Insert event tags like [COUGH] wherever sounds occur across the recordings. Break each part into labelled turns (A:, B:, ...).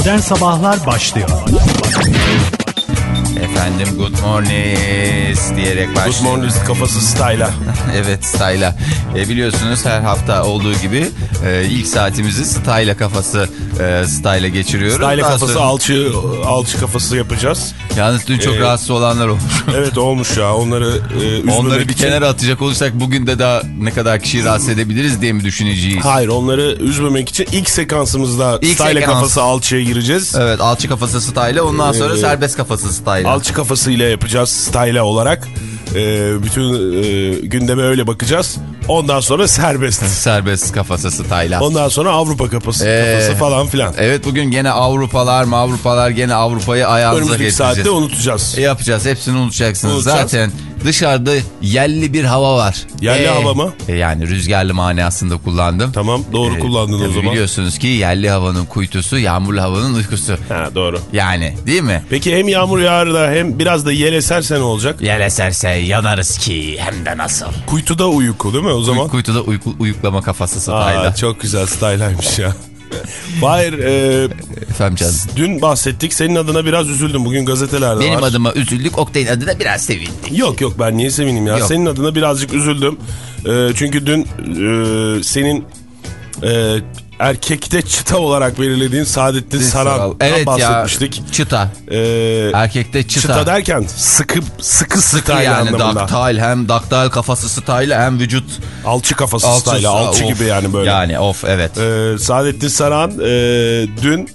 A: Modern Sabahlar başlıyor.
B: Efendim good morning diyerek başlıyor.
C: Good morning kafası style'a. [LAUGHS]
B: evet style'a. E, biliyorsunuz her hafta olduğu gibi e, ilk saatimizi style'a kafası e, style'a geçiriyoruz.
C: Style
B: Daha
C: kafası
B: sonra-
C: alçı, alçı kafası yapacağız.
B: Yalnız dün çok
C: Ee,
B: rahatsız olanlar olmuş. [LAUGHS]
C: Evet olmuş ya onları e,
B: Onları bir
C: için-
B: kenara atacak olursak bugün de daha ne kadar kişiyi rahatsız edebiliriz diye mi düşüneceğiz?
C: Hayır onları üzmemek için ilk sekansımızda
B: İlk
C: style
B: sekans.
C: kafası alçıya gireceğiz.
B: Evet alçı kafası style'a ondan sonra
C: Ee,
B: serbest kafası style'a.
C: Alçı kafasıyla yapacağız style olarak. E, bütün e, gündeme öyle bakacağız. Ondan sonra serbest. [LAUGHS]
B: Serbest kafası style'a.
C: Ondan sonra Avrupa kafası,
B: Ee,
C: kafası falan filan.
B: Evet bugün gene Avrupalar Avrupalar gene Avrupa'yı ayağımıza
C: Önümüzdeki
B: getireceğiz.
C: saatte unutacağız.
B: E, yapacağız hepsini unutacaksınız.
C: Unutacağız.
B: Zaten dışarıda yerli bir hava var.
C: Yerli hava mı?
B: e, yani rüzgarlı manasında kullandım.
C: Tamam doğru
B: E,
C: kullandın o zaman.
B: Biliyorsunuz ki yerli havanın kuytusu yağmurlu havanın uykusu.
C: Ha doğru.
B: Yani değil mi?
C: Peki hem yağmur yağar da hem biraz da yel eserse ne olacak?
B: Yer eserse yanarız ki hem de nasıl.
C: Kuytuda uyku değil mi o zaman?
B: Kuytuda uyku, uyuklama kafası style'a.
C: çok güzel style'aymış ya. Hayır, e,
B: Efendim canım.
C: dün bahsettik. Senin adına biraz üzüldüm. Bugün gazetelerde
B: Benim
C: var.
B: adıma üzüldük, Oktay'ın adına biraz sevindik.
C: Yok yok ben niye sevineyim ya.
B: Yok.
C: Senin adına birazcık üzüldüm. E, çünkü dün e, senin e, erkekte çıta olarak belirlediğin Saadettin Saran'dan
B: Evet
C: bahsetmiştik.
B: ya çıta.
C: E,
B: Erkekte çıta.
C: çıta derken sıkı sıkı
B: Sıkı
C: style
B: yani
C: anlamında.
B: daktil hem daktil kafası style hem vücut
C: Alçı kafası
B: alçı,
C: style. Alçı
B: of.
C: gibi yani böyle.
B: Yani of evet.
C: Ee, Saadettin Saran e, dün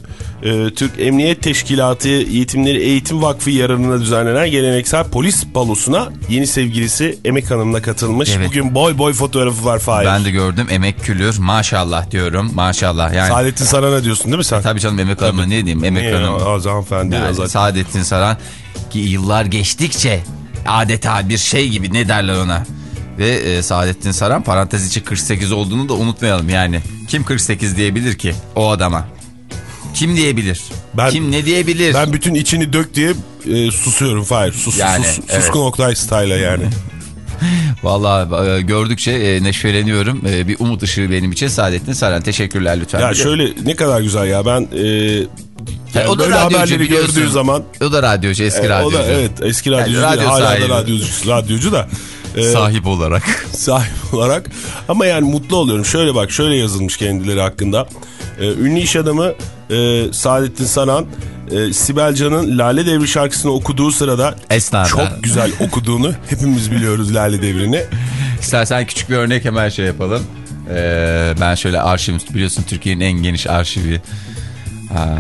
C: e, Türk Emniyet Teşkilatı Yetimleri Eğitim Vakfı yararına düzenlenen geleneksel polis balosuna yeni sevgilisi Emek Hanım'la katılmış.
B: Evet.
C: Bugün boy boy fotoğrafı var Fahir.
B: Ben de gördüm emek külür maşallah diyorum maşallah yani.
C: Saadettin Saran'a diyorsun değil mi sen?
B: Tabii canım emek hanımı ne diyeyim emek hanım.
C: ya? Az hanımefendi
B: Yani
C: ya zaten.
B: Saadettin Saran ki yıllar geçtikçe adeta bir şey gibi ne derler ona. Ve e, Saadettin Saran parantez içi 48 olduğunu da unutmayalım yani. Kim 48 diyebilir ki o adama? Kim diyebilir?
C: Ben-
B: Kim ne diyebilir?
C: Ben bütün içini dök diye e, susuyorum Fahir. Sus,
B: Yani,
C: sus,
B: evet.
C: Suskun Oktay style'a yani. [LAUGHS]
B: Vallahi e, gördükçe e, neşveleniyorum. E, bir umut ışığı benim için Saadettin Saran. Teşekkürler lütfen.
C: ya şöyle ne kadar güzel ya ben... E, yani
B: o da
C: böyle haberleri
B: biliyorsun.
C: gördüğü zaman
B: O da radyocu eski
C: E,
B: radyocu.
C: O da evet eski
B: Yani
C: radyocu
B: radyo
C: değil, hala
B: sahibi.
C: da radyocu, radyocu da. E,
B: Sahip olarak. [LAUGHS]
C: sahip olarak. Ama yani mutlu oluyorum. Şöyle bak şöyle yazılmış kendileri hakkında. Ee, ünlü iş adamı e, Saadettin Saran e, Sibel Can'ın Lale Devri şarkısını okuduğu sırada
B: Esnada.
C: çok güzel [LAUGHS] okuduğunu hepimiz biliyoruz Lale Devri'ni.
B: İstersen küçük bir örnek hemen şey yapalım. Ee, ben şöyle arşivim biliyorsun Türkiye'nin en geniş arşivi. Ha,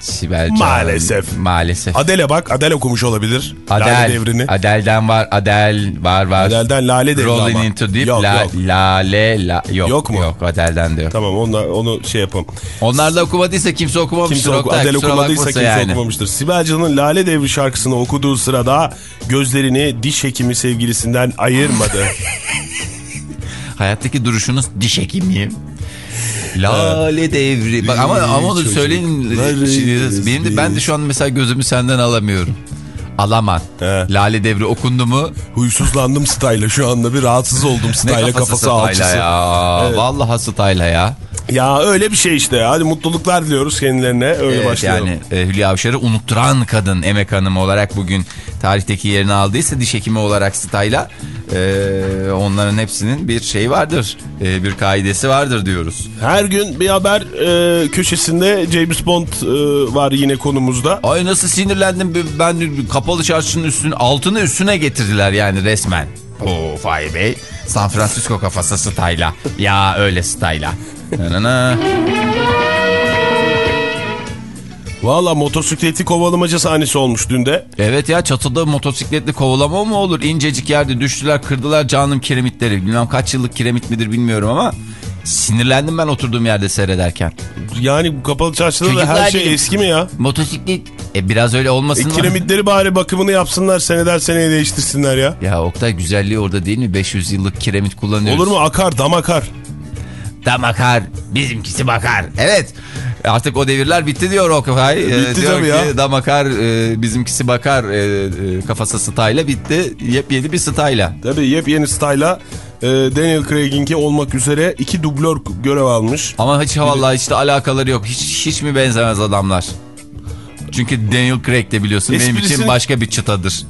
B: Sibel Can.
C: Maalesef.
B: Maalesef.
C: Adele bak Adele okumuş olabilir Lale
B: Adel.
C: Devri'ni.
B: Adel'den var. Adel var var.
C: Adel'den Lale Devri
B: Rolling
C: ama.
B: into deep.
C: Yok,
B: la,
C: yok.
B: Lale la, yok.
C: Yok mu?
B: Yok Adel'den de yok.
C: Tamam onunla, onu şey yapalım.
B: Onlar da okumadıysa kimse okumamıştır.
C: Kimse oku,
B: kusura
C: okumadıysa kimse
B: yani.
C: okumamıştır. Sibel Can'ın Lale Devri şarkısını okuduğu sırada gözlerini diş hekimi sevgilisinden ayırmadı. [LAUGHS]
B: Hayattaki duruşunuz diş hekimiyim. Lale devri. Bak ama ama onu söyleyin.
C: Çocuklarız
B: Benim de ben de şu an mesela gözümü senden alamıyorum. Alamam.
C: He.
B: Lale devri okundu mu?
C: Huysuzlandım style'a şu anda bir rahatsız oldum style'a kafası
B: style'a
C: alçısı.
B: ya.
C: Evet.
B: Vallahi style'a ya.
C: Ya öyle bir şey işte. Hadi mutluluklar diliyoruz kendilerine. Öyle
B: Evet,
C: başlayalım.
B: yani e, Hülya Avşar'ı unutturan kadın emek hanımı olarak bugün tarihteki yerini aldıysa diş hekimi olarak style'a e, onların hepsinin bir şey vardır. E, bir kaidesi vardır diyoruz.
C: Her gün bir haber e, köşesinde James Bond e, var yine konumuzda.
B: Ay nasıl sinirlendim ben kapalı çarşının üstüne altını üstüne getirdiler yani resmen. Oo Fahir Bey San Francisco kafası style'a. Ya öyle style'a.
C: Valla motosikleti kovalamaca sahnesi olmuş dün de.
B: Evet ya çatıda motosikletli kovalama mı olur? İncecik yerde düştüler kırdılar canım kiremitleri. Bilmem kaç yıllık kiremit midir bilmiyorum ama sinirlendim ben oturduğum yerde seyrederken.
C: Yani bu kapalı çarşıda da her şey eski mi ya?
B: Motosiklet e, biraz öyle
C: E,
B: olmasın mı?
C: kiremitleri bari bakımını yapsınlar seneden seneye değiştirsinler ya.
B: Ya Oktay güzelliği orada değil mi? 500 yıllık kiremit kullanıyoruz.
C: Olur mu akar dam akar.
B: Da bakar, bizimkisi bakar. Evet. Artık o devirler bitti diyor Oktay. Ee,
C: Bitti
B: diyor
C: tabii
B: ki,
C: ya.
B: Da bakar, e, bizimkisi bakar e, e, kafası stayla bitti. Yepyeni bir stayla.
C: Tabii yepyeni style'a e, Daniel Craig'inki olmak üzere iki dublör görev almış.
B: Ama hiç vallahi hiç de alakaları yok. Hiç, hiç mi benzemez adamlar? Çünkü Daniel Craig de biliyorsun benim
C: Esprisini-
B: için başka bir çıtadır.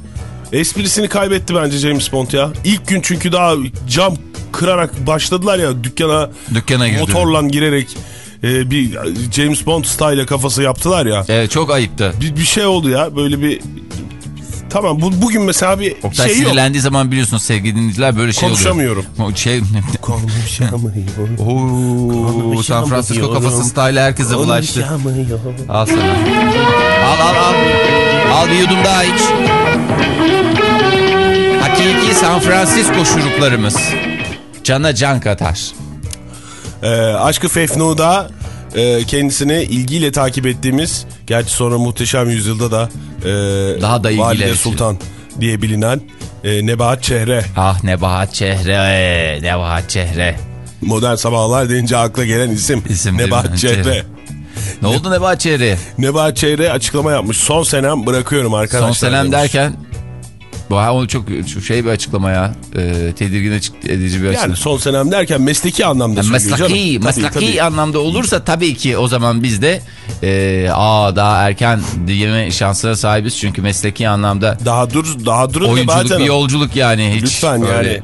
C: Esprisini kaybetti bence James Bond ya. İlk gün çünkü daha cam kırarak başladılar ya dükkana
B: Dükkana
C: motorla girerek e, bir James Bond style kafası yaptılar ya.
B: Evet çok ayıptı.
C: Bir, bir şey oldu ya böyle bir tamam bu, bugün mesela bir
B: Oktay
C: şey yok.
B: sinirlendiği zaman biliyorsunuz sevgili dinleyiciler böyle şey
C: Konuşamıyorum.
B: oluyor. Şey,
C: Konuşamıyorum. [LAUGHS]
B: Oo, San Francisco kafası style herkese bulaştı. Al sana. Al al al. Al bir yudum daha iç. Hakiki San Francisco şuruplarımız. Cana can katar.
C: Ee, Aşkı Fefnu'da e, kendisini ilgiyle takip ettiğimiz gerçi sonra Muhteşem Yüzyılda da e,
B: Daha da ilgiyle
C: Valide. Sultan diye bilinen e, Nebahat Çehre.
B: Ah Nebahat Çehre, Nebahat Çehre.
C: Modern sabahlar deyince akla gelen isim.
B: İsim?
C: Nebahat Çehre.
B: Çehre. Ne oldu Nebahat Çehre?
C: Nebahat Çehre açıklama yapmış. Son senem bırakıyorum arkadaşlar.
B: Son senem
C: demiş.
B: derken... Bu ha, o çok şey bir açıklama ya. Ee, tedirgin açık edici bir açıklama.
C: Yani son senem derken mesleki anlamda
B: Yani
C: canım. Tabii,
B: meslaki
C: tabii.
B: anlamda olursa tabii ki o zaman biz de e, aa daha erken diyeme şansına sahibiz. Çünkü mesleki anlamda
C: Daha dur, daha durun
B: oyunculuk
C: Nebahat
B: bir yolculuk yani hiç.
C: Lütfen
B: öyle.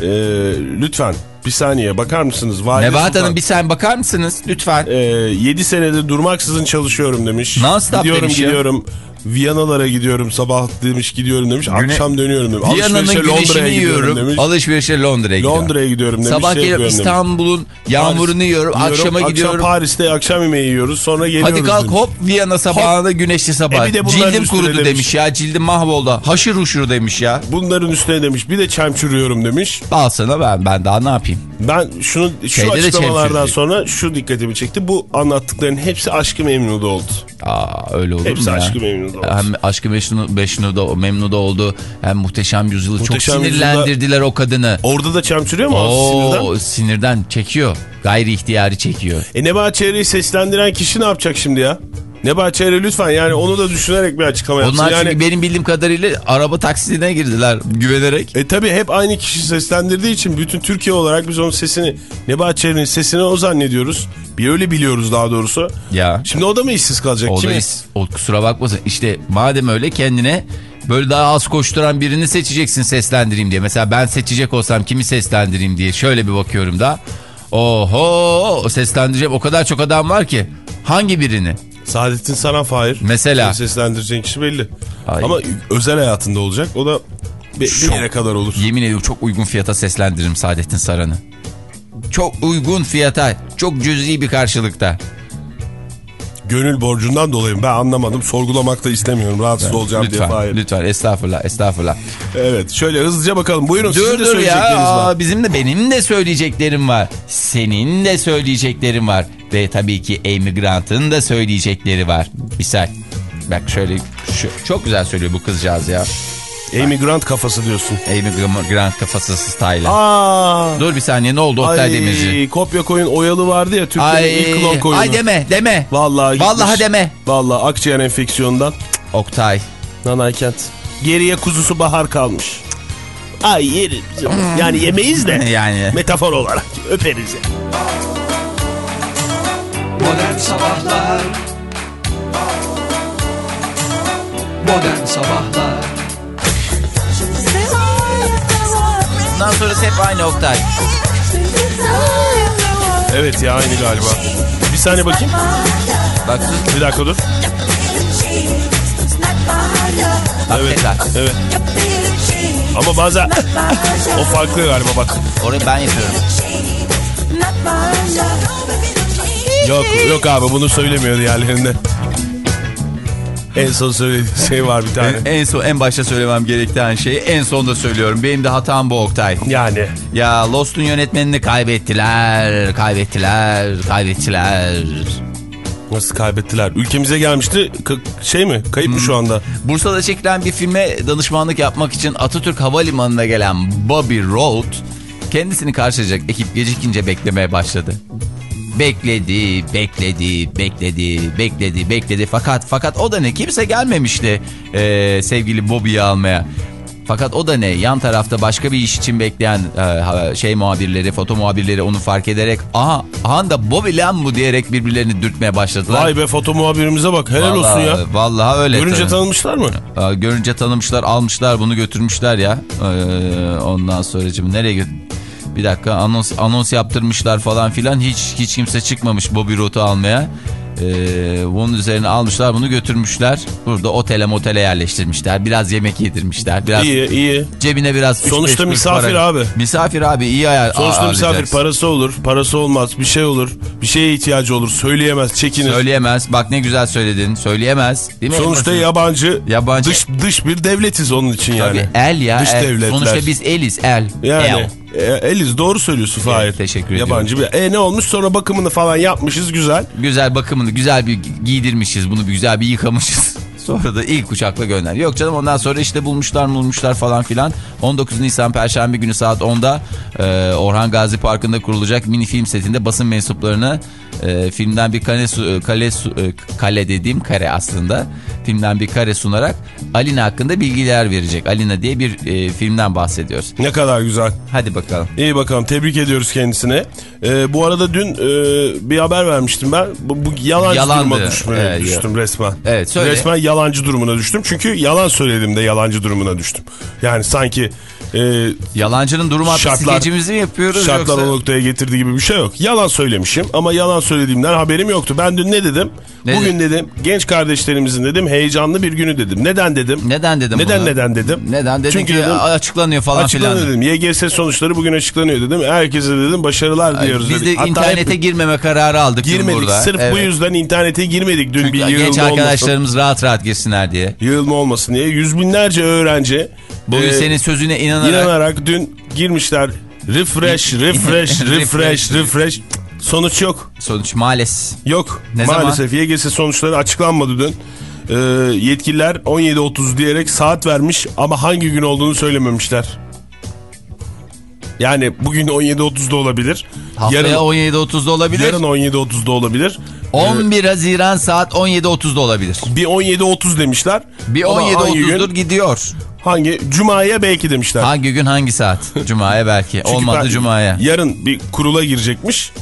C: yani. e, lütfen bir saniye bakar mısınız? Valide
B: Nebahat
C: Sultan,
B: Hanım bir sen bakar mısınız lütfen?
C: e, 7 senedir durmaksızın çalışıyorum demiş.
B: Non-stop
C: gidiyorum
B: demiş ya.
C: gidiyorum. Viyanalara gidiyorum sabah demiş gidiyorum demiş.
B: Güne-
C: Akşam dönüyorum demiş.
B: Viyana'nın
C: Alışverişe
B: güneşini
C: Londra'ya gidiyorum
B: yiyorum.
C: demiş.
B: Alışverişe Londra'ya gidiyorum.
C: Londra'ya gidiyorum demiş.
B: Sabah
C: şey
B: gelip. İstanbul'un yağmurunu yiyorum.
C: Yiyorum,
B: Akşama
C: akşam
B: gidiyorum.
C: Paris'te akşam yemeği yiyoruz sonra geliyoruz.
B: Hadi kalk
C: demiş.
B: hop Viyana sabahında güneşli sabah.
C: E
B: Cildim kurudu
C: demiş.
B: demiş. ya cildim mahvoldu. Haşır uşur demiş ya.
C: Bunların üstüne demiş bir de çemçürüyorum demiş.
B: Al sana ben ben daha ne yapayım?
C: Ben şunu şu
B: Şeyde de
C: açıklamalardan sonra şu dikkatimi çekti. Bu anlattıkların hepsi aşkı memnuda oldu.
B: Aa öyle olur
C: Hepsi
B: mu ya?
C: Aşk-ı Memnu'da.
B: Hem Aşkı Memnu, Beşnu'da, Memnu'da oldu. Hem Muhteşem Yüzyıl'ı çok sinirlendirdiler o kadını.
C: Orada da çemçürüyor mu?
B: Oo,
C: sinirden?
B: sinirden çekiyor. Gayri ihtiyari çekiyor.
C: E Nebahat Çehre'yi seslendiren kişi ne yapacak şimdi ya? Nebahat Çehre lütfen yani onu da düşünerek bir açıklama yapsın.
B: Onlar
C: yani,
B: çünkü benim bildiğim kadarıyla araba taksitine girdiler güvenerek.
C: E tabi hep aynı kişi seslendirdiği için bütün Türkiye olarak biz onun sesini Nebahat Çehre'nin sesini o zannediyoruz. Bir öyle biliyoruz daha doğrusu.
B: Ya.
C: Şimdi o da mı işsiz kalacak?
B: O da is- o kusura bakmasın. İşte madem öyle kendine böyle daha az koşturan birini seçeceksin seslendireyim diye. Mesela ben seçecek olsam kimi seslendireyim diye şöyle bir bakıyorum da. Oho seslendireceğim o kadar çok adam var ki. Hangi birini?
C: Saadettin Saran Fahir.
B: Mesela.
C: Seslendireceğin kişi belli.
B: Ay.
C: Ama özel hayatında olacak. O da bir, bir yere kadar olur.
B: Yemin ediyorum çok uygun fiyata seslendiririm Saadettin Saran'ı. Çok uygun fiyata, çok cüzi bir karşılıkta.
C: Gönül borcundan dolayı ben anlamadım. Sorgulamak da istemiyorum. Rahatsız olacağım diye
B: Lütfen,
C: Fahir.
B: lütfen estağfurullah, estağfurullah.
C: Evet şöyle hızlıca bakalım. Buyurun sizin
B: Dur
C: de
B: dur ya,
C: var.
B: Bizim de benim de söyleyeceklerim var. Senin de söyleyeceklerin var. Ve tabii ki Amy Grant'ın da söyleyecekleri var. Misal, bak şöyle, şu, çok güzel söylüyor bu kızcağız ya.
C: Amy Grant kafası diyorsun.
B: Amy Grant kafası style.
C: Aa.
B: Dur bir saniye ne oldu Oktay
C: Ay,
B: Demirci?
C: kopya koyun oyalı vardı ya Türkiye'nin ilk klon
B: Ay,
C: koyunu.
B: ay deme deme.
C: Vallahi
B: Vallahi
C: gitmiş.
B: deme.
C: Vallahi akciğer enfeksiyondan.
B: Oktay.
C: Nanaykent. Geriye kuzusu bahar kalmış. Ay yeriz. Yani yemeyiz de. [LAUGHS]
B: Yani.
C: Metafor olarak öperiz ya.
A: Modern Sabahlar Modern Sabahlar
B: Bundan sonrası hep aynı Oktay.
C: Evet ya aynı galiba. Bir saniye bakayım.
B: Bak.
C: Bir dakika dur.
B: Bak
C: Evet.
B: tekrar.
C: Evet. Ama bazen o farklı galiba bak.
B: Orayı ben yapıyorum.
C: Yok yok abi bunu söylemiyor diğerlerinde. En son söylediği şey var bir tane.
B: En son en başta söylemem gereken şeyi en sonda söylüyorum. Benim de hatam bu Oktay.
C: Yani.
B: Ya Lost'un yönetmenini kaybettiler, kaybettiler, kaybettiler.
C: Nasıl kaybettiler? Ülkemize gelmişti. K- şey mi? Kayıp mı şu anda?
B: Bursa'da çekilen bir filme danışmanlık yapmak için Atatürk Havalimanı'na gelen Bobby Road kendisini karşılayacak ekip gecikince beklemeye başladı. Bekledi, bekledi, bekledi, bekledi, bekledi. Fakat fakat o da ne? Kimse gelmemişti eee, sevgili Bobby'yi almaya. Fakat o da ne? Yan tarafta başka bir iş için bekleyen e, şey muhabirleri, foto muhabirleri onu fark ederek aha, aha da Bobby lan bu diyerek birbirlerini dürtmeye başladılar.
C: Vay be foto muhabirimize bak helal
B: vallahi,
C: olsun ya.
B: Vallahi öyle.
C: Görünce
B: tabii.
C: tanımışlar mı?
B: Aa, Görünce tanımışlar, almışlar, bunu götürmüşler ya. Ee, ondan sonracığım nereye götür? Bir dakika anons anons yaptırmışlar falan filan. Hiç hiç kimse çıkmamış Bobby Root'u almaya. Ee, bunun üzerine almışlar, bunu götürmüşler. Burada otele motele yerleştirmişler. Biraz yemek yedirmişler. Biraz
C: İyi iyi.
B: cebine biraz üç,
C: Sonuçta
B: beş
C: misafir
B: para-
C: abi.
B: Misafir abi iyi ayar.
C: Sonuçta misafir parası olur, parası olmaz, bir şey olur, bir şeye ihtiyacı olur, söyleyemez, çekinir.
B: Söyleyemez. Bak ne güzel söyledin. Söyleyemez. Değil mi?
C: Sonuçta yabancı,
B: Yabancı.
C: dış dış bir devletiz onun için yani.
B: Tabii el ya.
C: Dış
B: el.
C: devletler.
B: Sonuçta biz eliz el.
C: Yani
B: El.
C: E, Eliz doğru söylüyorsun Fahir.
B: teşekkür
C: Yabancı bir. E ne olmuş sonra bakımını falan yapmışız güzel.
B: Güzel bakımını güzel bir giydirmişiz. Bunu güzel bir yıkamışız. [LAUGHS] Sonra da ilk uçakla gönder. Yok canım ondan sonra işte bulmuşlar bulmuşlar falan filan. 19 Nisan Perşembe günü saat 10'da e, Orhan Gazi Parkı'nda kurulacak mini film setinde basın mensuplarını e, filmden bir kare, su- e, kale, e, kale dediğim kare aslında. Filmden bir kare sunarak Alina hakkında bilgiler verecek. Alina diye bir e, filmden bahsediyoruz.
C: Ne kadar güzel.
B: Hadi bakalım.
C: İyi bakalım tebrik ediyoruz kendisine. E, bu arada dün e, bir haber vermiştim ben. Bu, bu yalancı
B: Yalandı.
C: duruma düştüm,
B: Evet,
C: düştüm resmen.
B: Evet, söyle.
C: Resmen yalancı durumuna düştüm. Çünkü yalan söyledim de yalancı durumuna düştüm. Yani sanki e,
B: Yalancının durum
C: Şartlar-
B: skecimizi mi yapıyoruz
C: şartlar
B: yoksa?
C: o noktaya getirdiği gibi bir şey yok. Yalan söylemişim ama yalan söylediğimden haberim yoktu. Ben dün ne dedim?
B: Ne
C: Bugün dedim genç kardeşlerimizin dedim heyecanlı bir günü dedim. Neden dedim?
B: Neden dedim
C: Neden
B: bunu?
C: neden dedim?
B: Neden dedim
C: Çünkü
B: ki
C: dedim,
B: açıklanıyor falan filan.
C: Açıklanıyor dedim. YGS sonuçları bugün açıklanıyor dedim. Herkese dedim başarılar diliyoruz
B: Biz de
C: dedik.
B: İnternete
C: hep
B: girmeme kararı aldık
C: girmedik.
B: burada.
C: Sırf bu
B: Evet.
C: yüzden internete girmedik dün
B: Çünkü
C: bir
B: genç
C: yığılma olmasın.
B: arkadaşlarımız rahat rahat girsinler diye.
C: Yığılma olmasın diye. Yüz binlerce öğrenci
B: Bugün
C: e,
B: senin sözüne inanarak,
C: inanarak dün girmişler. Refresh, refresh, [LAUGHS] refresh, refresh. Sonuç yok.
B: sonuç maalesef.
C: Yok.
B: Ne
C: Maalesef YGS sonuçları açıklanmadı dün. Ee, yetkililer 17.30 diyerek saat vermiş ama hangi gün olduğunu söylememişler. Yani bugün 17.30'da olabilir.
B: Haftaya
C: yarın,
B: 17.30'da olabilir.
C: yarın 17.30'da olabilir.
B: 11 Haziran saat 17.30'da olabilir.
C: Bir 17.30 demişler.
B: Bir
C: Ama hangi
B: 17.30'dur
C: gün?
B: gidiyor.
C: Hangi? Cuma'ya belki demişler.
B: Hangi gün hangi saat? Cuma'ya belki. Olmadı Cuma'ya.
C: Yarın bir kurula girecekmiş.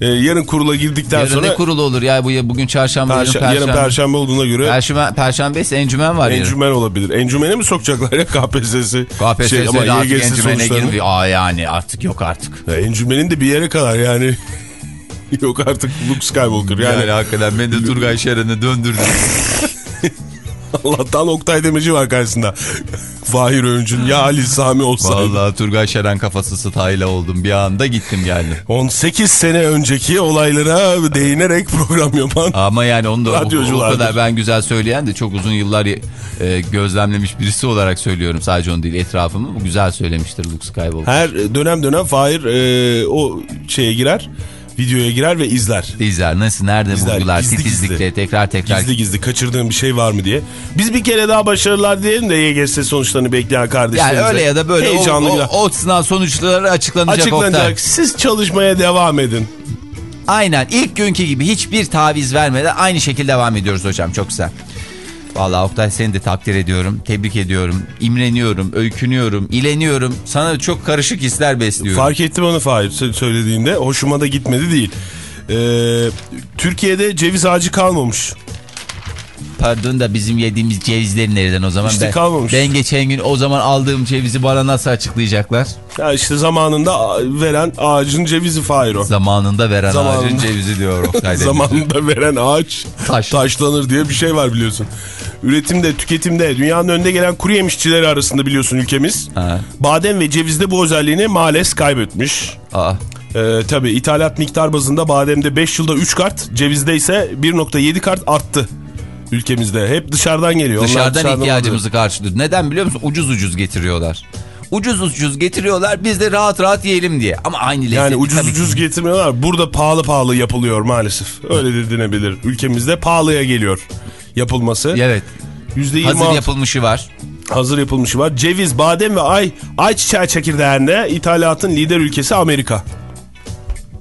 C: Ee, yarın kurula girdikten
B: Yarın
C: sonra
B: ne kurulu olur ya bu bugün çarşamba yarın
C: Perşembe, yarın perşembe olduğuna göre
B: Perşembe, perşembe ise encümen var yarın.
C: encümen olabilir. Encümene mi sokacaklar ya [LAUGHS] KPSS'i?
B: KPSS
C: Şey, ama
B: artık encümene girmiyor. Aa yani artık yok artık.
C: Ya encümenin de bir yere kadar yani. [LAUGHS] Yok artık Luke Skywalker yani.
B: Yani hakikaten beni de Turgay Şeren'e döndürdü. [LAUGHS] [LAUGHS]
C: Allah'tan Oktay Demirci var karşısında. [LAUGHS] Fahir Öncün ya Ali Sami olsaydı.
B: Vallahi Turgay Şeren kafası stayla oldum. Bir anda gittim geldim.
C: 18 sene önceki olaylara değinerek program yapan.
B: Ama yani onu da o, kadar ben güzel söyleyen de çok uzun yıllar e, gözlemlemiş birisi olarak söylüyorum. Sadece onu değil etrafımı. Bu güzel söylemiştir Luke Skywalker.
C: Her dönem dönem Fahir e, o şeye girer. Videoya girer ve izler.
B: İzler nasıl nerede
C: İzler,
B: vurgular
C: gizli
B: titizlikle
C: gizli.
B: tekrar tekrar.
C: Gizli gizli kaçırdığım bir şey var mı diye. Biz bir kere daha başarılar diyelim de YGS sonuçlarını bekleyen kardeşlerimize.
B: Yani öyle ya da böyle
C: Heyecanlı
B: o, o, o sınav sonuçları açıklanacak,
C: Açıklanacak.
B: Oktay.
C: Siz çalışmaya devam edin.
B: Aynen ilk günkü gibi hiçbir taviz vermeden aynı şekilde devam ediyoruz hocam çok güzel. Vallahi Oktay seni de takdir ediyorum, tebrik ediyorum, imreniyorum, öykünüyorum, ileniyorum. Sana çok karışık hisler besliyorum.
C: Fark ettim onu Fahir sö- söylediğinde. Hoşuma da gitmedi değil. Ee, Türkiye'de ceviz ağacı kalmamış.
B: Pardon da bizim yediğimiz cevizleri nereden o zaman?
C: İşte
B: ben,
C: kalmamış.
B: Ben geçen gün o zaman aldığım cevizi bana nasıl açıklayacaklar?
C: Ya işte zamanında veren ağacın cevizi Fahir o.
B: Zamanında veren
C: Zamanında.
B: ağacın cevizi diyor Oktay. [LAUGHS]
C: Zamanında veren ağaç
B: Taş.
C: taşlanır diye bir şey var biliyorsun. Üretimde, tüketimde dünyanın önde gelen kuru yemişçileri arasında biliyorsun ülkemiz.
B: Ha.
C: Badem ve cevizde bu özelliğini maalesef kaybetmiş.
B: Aa,
C: Ee, tabii ithalat miktar bazında bademde 5 yılda 3 kart, cevizde ise 1.7 kart arttı ülkemizde. Hep dışarıdan geliyor.
B: Dışarıdan
C: dışarıdan
B: ihtiyacımızı karşılıyor. Neden biliyor musun? Ucuz ucuz getiriyorlar. Ucuz ucuz getiriyorlar biz de rahat rahat yiyelim diye. Ama aynı lezzet.
C: Yani ucuz ucuz getirmiyorlar. Burada pahalı pahalı yapılıyor maalesef. Öyle de denebilir. Ülkemizde pahalıya geliyor yapılması.
B: Evet.
C: %26
B: Hazır yapılmışı var.
C: hazır yapılmışı var. Ceviz, badem ve ay ayçiçeği çekirdeğinde ithalatın lider ülkesi Amerika.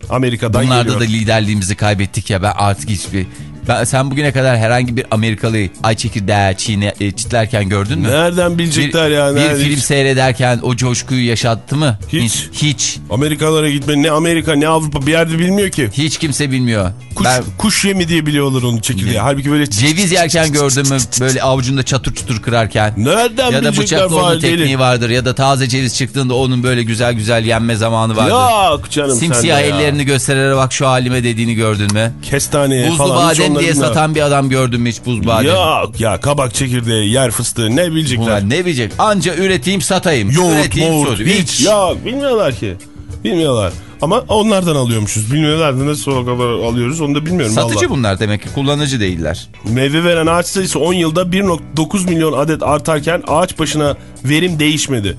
C: Amerika'dan
B: Bunlarda
C: geliyor.
B: da liderliğimizi kaybettik ya ben artık hiçbir Ben, sen bugüne kadar herhangi bir Amerikalı ay çekirdeği çiğne, e, çitlerken gördün mü?
C: Nereden bilecekler
B: bir,
C: ya?
B: Bir
C: nerede?
B: film seyrederken o coşkuyu yaşattı mı?
C: Hiç.
B: Hiç.
C: Amerikalara gitme ne Amerika ne Avrupa bir yerde bilmiyor ki.
B: Hiç kimse bilmiyor.
C: Kuş,
B: Ben
C: kuş yemi diye biliyorlar onu çekirdeği. Halbuki böyle
B: ceviz yerken gördün mü böyle avucunda çatır çutur kırarken?
C: Nereden
B: Ya da bıçakla onun tekniği
C: deli?
B: vardır ya da taze ceviz çıktığında onun böyle güzel güzel yenme zamanı vardır.
C: Yok canım
B: Simsiyah
C: de ya.
B: ellerini göstererek bak şu halime dediğini gördün mü?
C: Kestaneye
B: Buzlu
C: falan.
B: badem
C: onları
B: diye
C: bilmiyorum.
B: satan bir adam gördün mü hiç buz badem?
C: Yok ya kabak çekirdeği yer fıstığı ne bilecekler.
B: Ne bilecek? Anca üreteyim satayım.
C: Yoğurt
B: üreteyim,
C: moğurt
B: satayım.
C: hiç. Ya bilmiyorlar ki. Bilmiyorlar. Ama onlardan alıyormuşuz. Bilmiyorlar da nasıl o kadar alıyoruz onu da bilmiyorum.
B: Satıcı
C: vallahi.
B: bunlar demek ki kullanıcı değiller.
C: Meyve veren ağaç sayısı 10 yılda 1.9 milyon adet artarken ağaç başına verim değişmedi.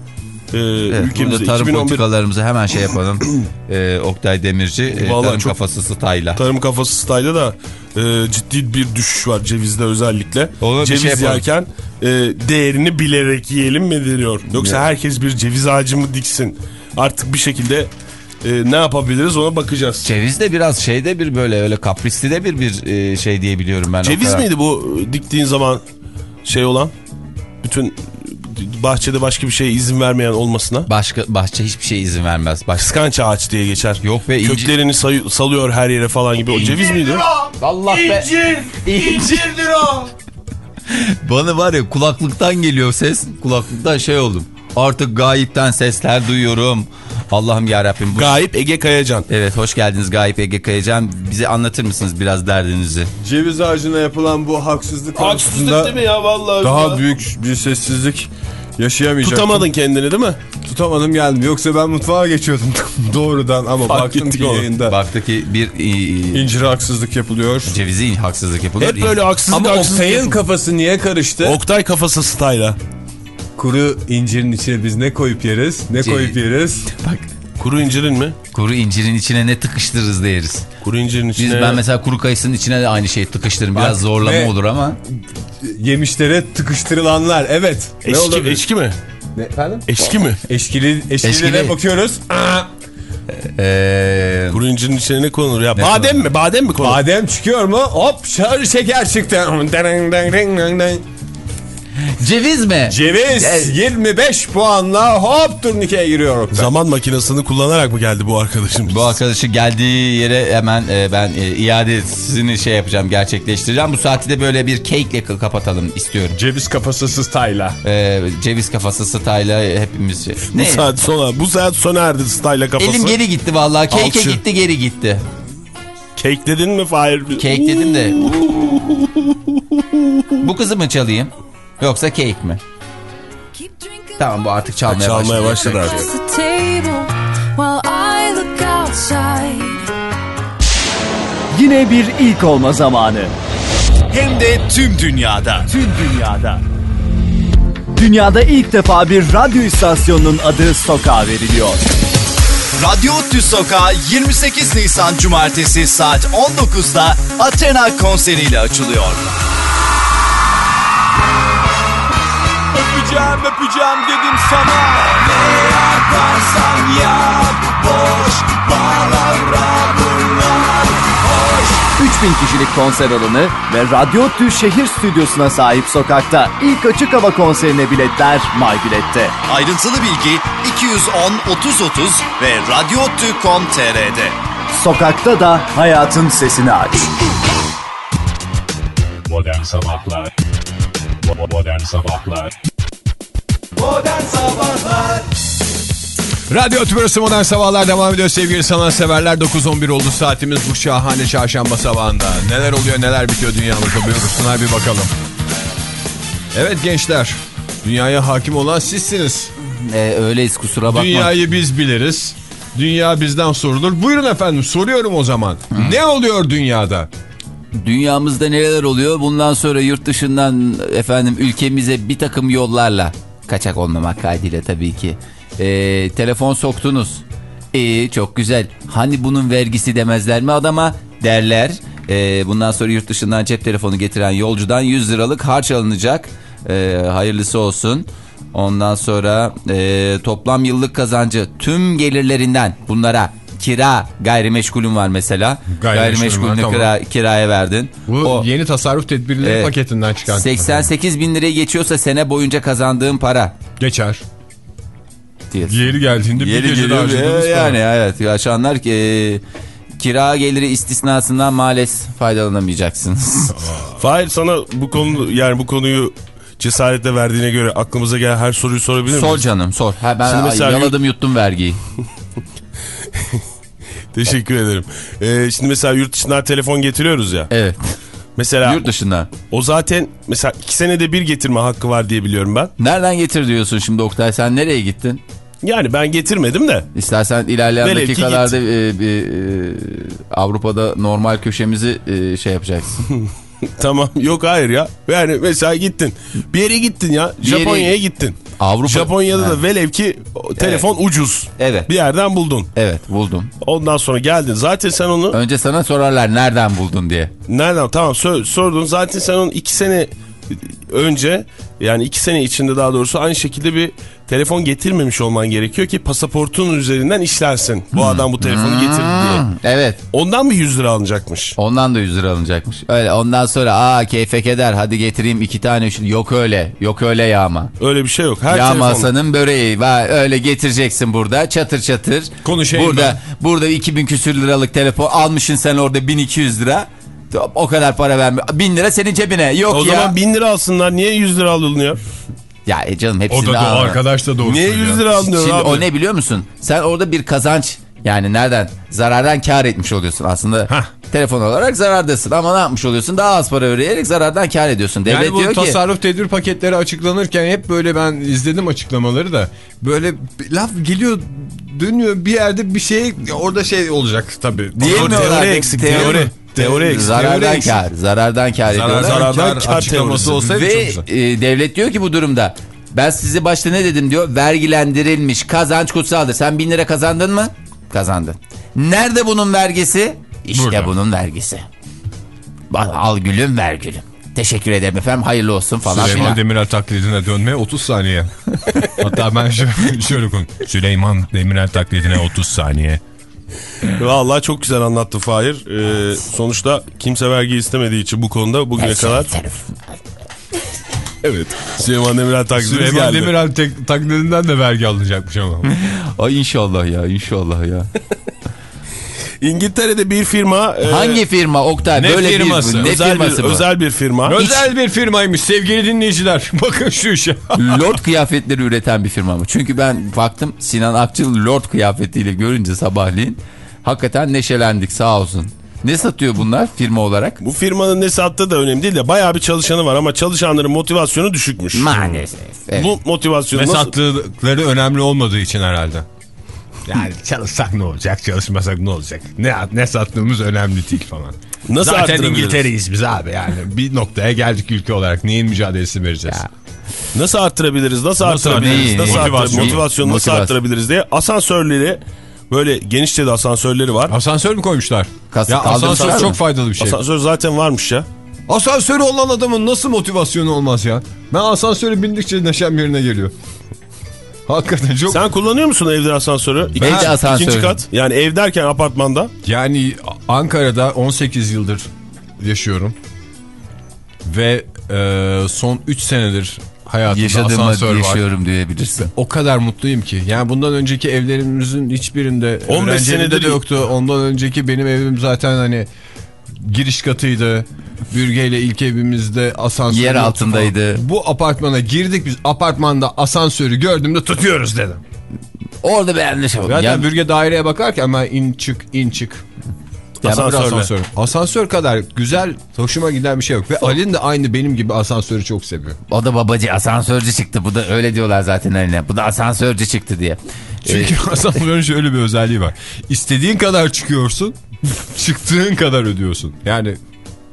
C: Ee,
B: Evet,
C: ülkemizde
B: tarım
C: 2011
B: politikalarımızı hemen şey yapalım. [CLEARS THROAT] ee, Oktay Demirci e,
C: Vallahi
B: tarım
C: çok-
B: kafası style'la.
C: tarım kafası style'da da e, ciddi bir düşüş var cevizde özellikle.
B: Ona
C: Ceviz
B: şey yapalım.
C: yerken e, değerini bilerek yiyelim mi deniyor. Yoksa herkes bir ceviz ağacı mı diksin? Artık bir şekilde e, ne yapabiliriz ona bakacağız.
B: Ceviz de biraz şeyde bir böyle öyle kaprisli de bir bir e, şey diye biliyorum ben.
C: Ceviz miydi bu diktiğin zaman şey olan? Bütün bahçede başka bir şeye izin vermeyen olmasına.
B: Başka bahçe hiçbir şey izin vermez. Başka.
C: Kıskanç ağaç diye geçer.
B: Yok be, inci-
C: Köklerini sayı- salıyor her yere falan gibi. O ceviz miydi?
B: Allah be.
A: İncirdir o. [LAUGHS]
B: Bana var ya kulaklıktan geliyor ses. Kulaklıktan şey oldum. Artık gayipten sesler duyuyorum. Allah'ım yarabbim. Bu...
C: Gayip Ege Kayacan.
B: Evet hoş geldiniz Gayip Ege Kayacan. Bize anlatır mısınız biraz derdinizi?
D: Ceviz ağacına yapılan bu haksızlık
C: Haksızlık değil mi ya vallahi?
D: daha
C: ya.
D: büyük bir sessizlik yaşayamayacaktım.
C: Tutamadın kendini değil mi?
D: Tutamadım geldim. Yoksa ben mutfağa geçiyordum [LAUGHS] doğrudan ama
C: Fark
D: baktım ki yayında
B: Baktı ki bir e, e,
D: incir haksızlık yapılıyor.
B: cevizi haksızlık yapılıyor.
C: Hep böyle haksızlık
D: Ama
C: haksızlık.
D: Oktay'ın kafası niye karıştı?
C: Oktay kafası style'a.
D: Kuru incirin içine biz ne koyup yeriz? Ne
B: Ce-
D: koyup yeriz?
B: Bak
C: Kuru incirin mi?
B: kuru incirin içine ne tıkıştırırız deriz.
C: Kuru incirin
B: Biz
C: içine.
B: ben mesela kuru kayısının içine de aynı şeyi tıkıştırırım. Biraz
D: Bak,
B: zorlama
D: ve-
B: olur ama.
D: Yemişlere tıkıştırılanlar. Evet. Ne
C: Eşki,
D: olabilir?
C: eşki mi?
D: Ne, efendim?
C: Eşki mi?
D: Eşkili, eşkilere
B: Eşkili.
D: bakıyoruz. Aa,
B: Ee,
C: Kuru incirin içine ne konulur ya? badem mi? Badem mi konulur?
D: badem çıkıyor mu? Hop şeker çıktı. [LAUGHS]
B: ceviz mi?
D: Ceviz
B: Evet.
D: 25 puanla hop turnikeye giriyor Oktay.
C: Zaman makinesini kullanarak mı geldi bu arkadaşımız?
B: Bu arkadaşı geldiği yere hemen e, ben e, iadesini şey yapacağım gerçekleştireceğim. Bu saati de böyle bir cake ile kapatalım istiyorum.
D: Ceviz kafası style'a.
B: E, ceviz kafası style'a hepimiz şey.
C: Bu
B: Ne?
C: saat sona, bu saat sona erdi style'a kafası.
B: Elim geri gitti vallahi. Cake'e
C: Alçı.
B: gitti geri gitti.
C: Cake dedin mi Fahir?
B: Cake dedim de. [LAUGHS] bu kızı mı çalayım? Yoksa cake mi? Tamam bu artık çalmaya,
C: Çalmaya
B: başladı.
C: başladı artık.
E: Yine bir ilk olma zamanı. Hem de tüm dünyada. Tüm dünyada. Dünyada ilk defa bir radyo istasyonunun adı Sokağa veriliyor.
F: Radyo Tü Sokağı 28 Nisan Cumartesi saat 19'da Athena konseriyle açılıyor.
D: Öpeceğim öpeceğim dedim sana. Ne yaparsan yap boş palavra bunlar.
E: 3000 kişilik konser alanı ve Radyo Tü şehir stüdyosuna sahip sokakta ilk açık hava konserine biletler MyBilet'te.
F: Ayrıntılı bilgi 210 30 30 ve radyotü.com.tr'de.
E: Sokakta da hayatın sesini aç.
G: Modern Sabahlar Modern Sabahlar
D: Radyo Tübrası Modern Sabahlar devam ediyor sevgili sanatseverler. 9.11 oldu saatimiz bu şahane çarşamba sabahında. Neler oluyor neler bitiyor dünyamızda buyursunlar bir bakalım. Evet gençler dünyaya hakim olan sizsiniz.
B: E, öyleyiz kusura bakma.
D: Dünyayı biz biliriz. Dünya bizden sorulur. Buyurun efendim soruyorum o zaman. Ne oluyor dünyada?
B: Dünyamızda neler oluyor? Bundan sonra yurt dışından efendim ülkemize bir takım yollarla kaçak olmamak kaydıyla tabii ki. Ee, telefon soktunuz. İyi çok güzel. Hani bunun vergisi demezler mi adama? Derler. Ee, bundan sonra yurt dışından cep telefonu getiren yolcudan 100 liralık harç alınacak. Ee, hayırlısı olsun. Ondan sonra e, toplam yıllık kazancı tüm gelirlerinden bunlara kira gayrimeşgulün var mesela. Gayrimeşgulünü
D: tamam.
B: kira, kiraya verdin.
D: Bu
B: O-
D: yeni tasarruf tedbirleri
B: Evet.
D: paketinden çıkan.
B: 88 bin lirayı geçiyorsa sene boyunca kazandığın para.
D: Geçer.
B: diye.
D: Yeri geldiğinde bir
B: Yeri
D: gecede
B: geliyor.
D: harcadığımız para.
B: Yani evet yaşayanlar ki e, kira geliri istisnasından maalesef faydalanamayacaksınız. [LAUGHS]
C: Fahir sana bu konu yani bu konuyu cesaretle verdiğine göre aklımıza gelen her soruyu sorabilir miyiz?
B: sor canım sor. Ha, ben
C: Şimdi mesela
B: yaladım yuttum vergiyi. [LAUGHS]
C: Teşekkür ederim. Ee, şimdi mesela yurt dışından telefon getiriyoruz ya.
B: Evet.
C: Mesela
B: Yurt dışından.
C: o zaten mesela iki senede bir getirme hakkı var diye biliyorum ben.
B: Nereden getir diyorsun şimdi Oktay sen nereye gittin?
C: Yani ben getirmedim de.
B: İstersen ilerleyen
C: Velev ki
B: dakikalarda e, e, Avrupa'da normal köşemizi e, şey yapacaksın. [LAUGHS] [LAUGHS]
C: Tamam yok hayır ya. Yani mesela gittin. Bir yere gittin ya. Japonya'ya gittin.
B: Avrupa
C: Japonya'da
B: Ha.
C: da velev ki telefon ucuz.
B: Evet.
C: Bir yerden buldun.
B: Evet buldum.
C: Ondan sonra geldin. Zaten sen onu
B: Önce sana sorarlar nereden buldun diye.
C: nereden tamam sor- sordun. Zaten sen onu iki sene önce yani iki sene içinde daha doğrusu aynı şekilde bir telefon getirmemiş olman gerekiyor ki pasaportun üzerinden işlensin. Bu adam bu telefonu getirdi diye.
B: Evet
C: Ondan mı 100 lira alınacakmış?
B: ondan da 100 lira alınacakmış. Öyle ondan sonra aa keyfe keder hadi getireyim iki tane şu yok öyle yok öyle yağma.
C: Öyle bir şey yok. Her
B: Yağma
C: telefon...
B: Hasan'ın böreği öyle getireceksin burada çatır çatır.
D: Konuşayım
B: burada,
D: ben.
B: Burada 2000 küsür liralık telefon almışsın sen orada 1200 lira. O kadar para verme. 1000 lira senin cebine. Yok
C: O
B: ya.
C: zaman 1000 lira alsınlar. Niye 100 lira alınıyor?
B: Ya e canım
D: O
B: hepsini
D: da doğru,
B: al.
D: arkadaş da doğru
C: Niye
D: söylüyor.
C: 100 lira alınıyor
B: Şimdi
C: abi?
B: o ne biliyor musun? Sen orada bir kazanç yani nereden? Zarardan kar etmiş oluyorsun aslında.
D: Hah.
B: Telefon olarak zarardasın ama ne yapmış oluyorsun? Daha az para vererek zarardan kar ediyorsun. Devlet
D: Yani bu
B: diyor ki
D: tasarruf tedbir paketleri açıklanırken hep böyle ben izledim açıklamaları da böyle laf geliyor dönüyor bir yerde bir şey orada şey olacak tabii.
B: Değil mi
C: Teori eksik, teori. Teori
B: Zarardan
D: Teori eksik.
B: kar. Zarardan kar ediyorlar.
C: zarardan
D: Zarardan
C: kar
D: açıklaması olsaydı çok
B: Ve
D: güzel.
B: e, devlet diyor ki bu durumda ben size başta ne dedim diyor vergilendirilmiş kazanç kutsaldır. Sen bin lira kazandın mı? Kazandın. Nerede bunun vergisi? İşte
D: Burada.
B: bunun vergisi. Al gülüm ver gülüm. Teşekkür ederim efendim hayırlı olsun falan
D: Süleyman
B: filan.
D: Demirel taklidine dönmeye 30 saniye. [LAUGHS] Hatta ben şöyle, şöyle konuşayım. Süleyman Demirel taklidine 30 saniye.
C: Vallahi çok güzel anlattı Fahir. Ee, sonuçta kimse vergi istemediği için bu konuda bugüne kadar evet Süleyman Demirel taklidimiz
D: Süleyman
C: geldi.
D: Demirel taklidinden de vergi alınacakmış ama. [LAUGHS]
B: Ay inşallah ya inşallah ya.
C: İngiltere'de bir firma e,
B: Hangi firma Oktay?
D: ne
B: Böyle
D: firması?
B: Bir, ne
C: özel,
B: firması
C: bir,
B: bu?
C: özel bir firma.
D: Özel bir firmaymış sevgili dinleyiciler. [LAUGHS] Bakın şu işe.
B: Lord kıyafetleri üreten bir firma mı? Çünkü ben baktım Sinan Akçıl Lord kıyafetiyle görünce sabahleyin hakikaten neşelendik sağ olsun. Ne satıyor bunlar firma olarak?
C: Bu firmanın ne sattığı da önemli değil de bayağı bir çalışanı var ama çalışanların motivasyonu düşükmüş.
B: Maalesef. Evet.
C: Bu motivasyonu
D: Ve
C: nasıl...
D: sattıkları önemli olmadığı için herhalde. Yani çalışsak ne olacak, çalışmasak ne olacak? Ne ne sattığımız önemli değil falan.
C: Nasıl
D: Zaten? İngiltere'yiz biz abi yani. Bir noktaya geldik ülke olarak. Neyin mücadelesini vereceğiz?
B: Ya.
C: Nasıl arttırabiliriz? Nasıl,
D: Nasıl
C: arttırabiliriz?
B: neyi?
C: Nasıl
D: Motivasyon.
C: motivasyon, motivasyonu nasıl
B: Motivasyon.
C: arttırabiliriz diye asansörleri böyle genişçe de asansörleri var.
D: Asansör mü koymuşlar?
B: Kas-
D: ya asansör
B: mı?
D: çok faydalı bir şey.
C: Asansör zaten varmış ya.
D: Asansörü olan adamın nasıl motivasyonu olmaz ya? Ben asansöre bindikçe neşem yerine geliyor. Hakikaten çok...
C: Sen kullanıyor musun evde asansörü? İkinci-
B: asansör.
C: İkinci kat. Yani ev derken apartmanda.
D: Yani Ankara'da 18 yıldır yaşıyorum. Ve e, son 3 senedir hayatımda
B: Yaşadığımı
D: asansör var.
B: yaşıyorum diyebilirsin.
D: O kadar mutluyum ki. Yani bundan önceki evlerimizin hiçbirinde
C: 15
D: öğrenci evinde
C: senedir-
D: de yoktu. Ondan önceki benim evim zaten hani giriş katıydı. Bürge ile ilk evimizde asansör
B: Yer altındaydı.
D: falan. Bu apartmana girdik biz apartmanda asansörü gördüğümde tutuyoruz dedim.
B: Orada oldu.
D: Zaten
B: Ya,
D: bürge daireye bakarken ben in çık in çık. Ya
C: Asansörle.
D: asansör. Asansör kadar güzel, hoşuma giden bir şey yok. Ve Alin de aynı benim gibi asansörü çok seviyor.
B: o da babacı asansörcü çıktı. Bu da öyle diyorlar zaten eline. Bu da asansörcü çıktı diye.
D: Çünkü [LAUGHS] asansörün şöyle bir özelliği var. İstediğin kadar çıkıyorsun, çıktığın kadar ödüyorsun. Yani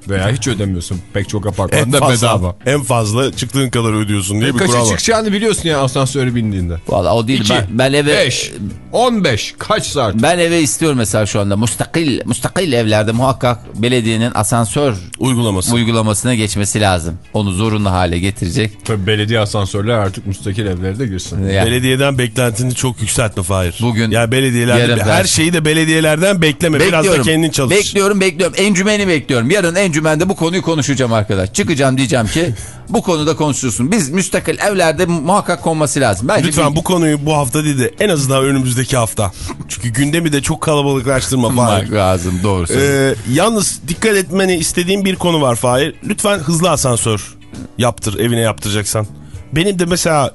D: Veya hiç ödemiyorsun. Pek çok
C: En
D: apartmanda
C: fazla,
D: bedava.
C: en fazla çıktığın kadar ödüyorsun diye bir
D: Kaça
C: kural var.
D: çıkacağını biliyorsun ya asansöre bindiğinde.
B: Valla o değil.
D: 2,
B: Ben, ben eve
D: 5, 15 kaç saat?
B: ben eve istiyorum mesela şu anda. Mustakil, mustakil evlerde muhakkak belediyenin asansör
C: Uygulaması.
B: uygulamasına geçmesi lazım. Onu zorunlu hale getirecek.
D: Tabii belediye asansörler artık müstakil evlere de girsin.
B: Yani
C: Belediyeden beklentini çok yükseltme Fahir.
B: Bugün
C: ya belediyelerde
B: yarın
C: her şeyi de belediyelerden bekleme. Biraz da kendin çalış.
B: Bekliyorum bekliyorum. Encümeni bekliyorum. Yarın encümende bu konuyu konuşacağım arkadaş. Çıkacağım diyeceğim ki bu konuda konuşursun. Biz müstakil evlerde muhakkak konması lazım. Bence
C: Lütfen
B: bir-
C: bu konuyu bu hafta değil de en azından önümüzdeki hafta. Çünkü gündemi de çok kalabalıklaştırma Fahir.
B: Lazım doğru söylüyorsun.
C: Ee, yalnız dikkat etmeni istediğim bir konu var Fahir. Lütfen hızlı asansör yaptır evine yaptıracaksan. Benim de mesela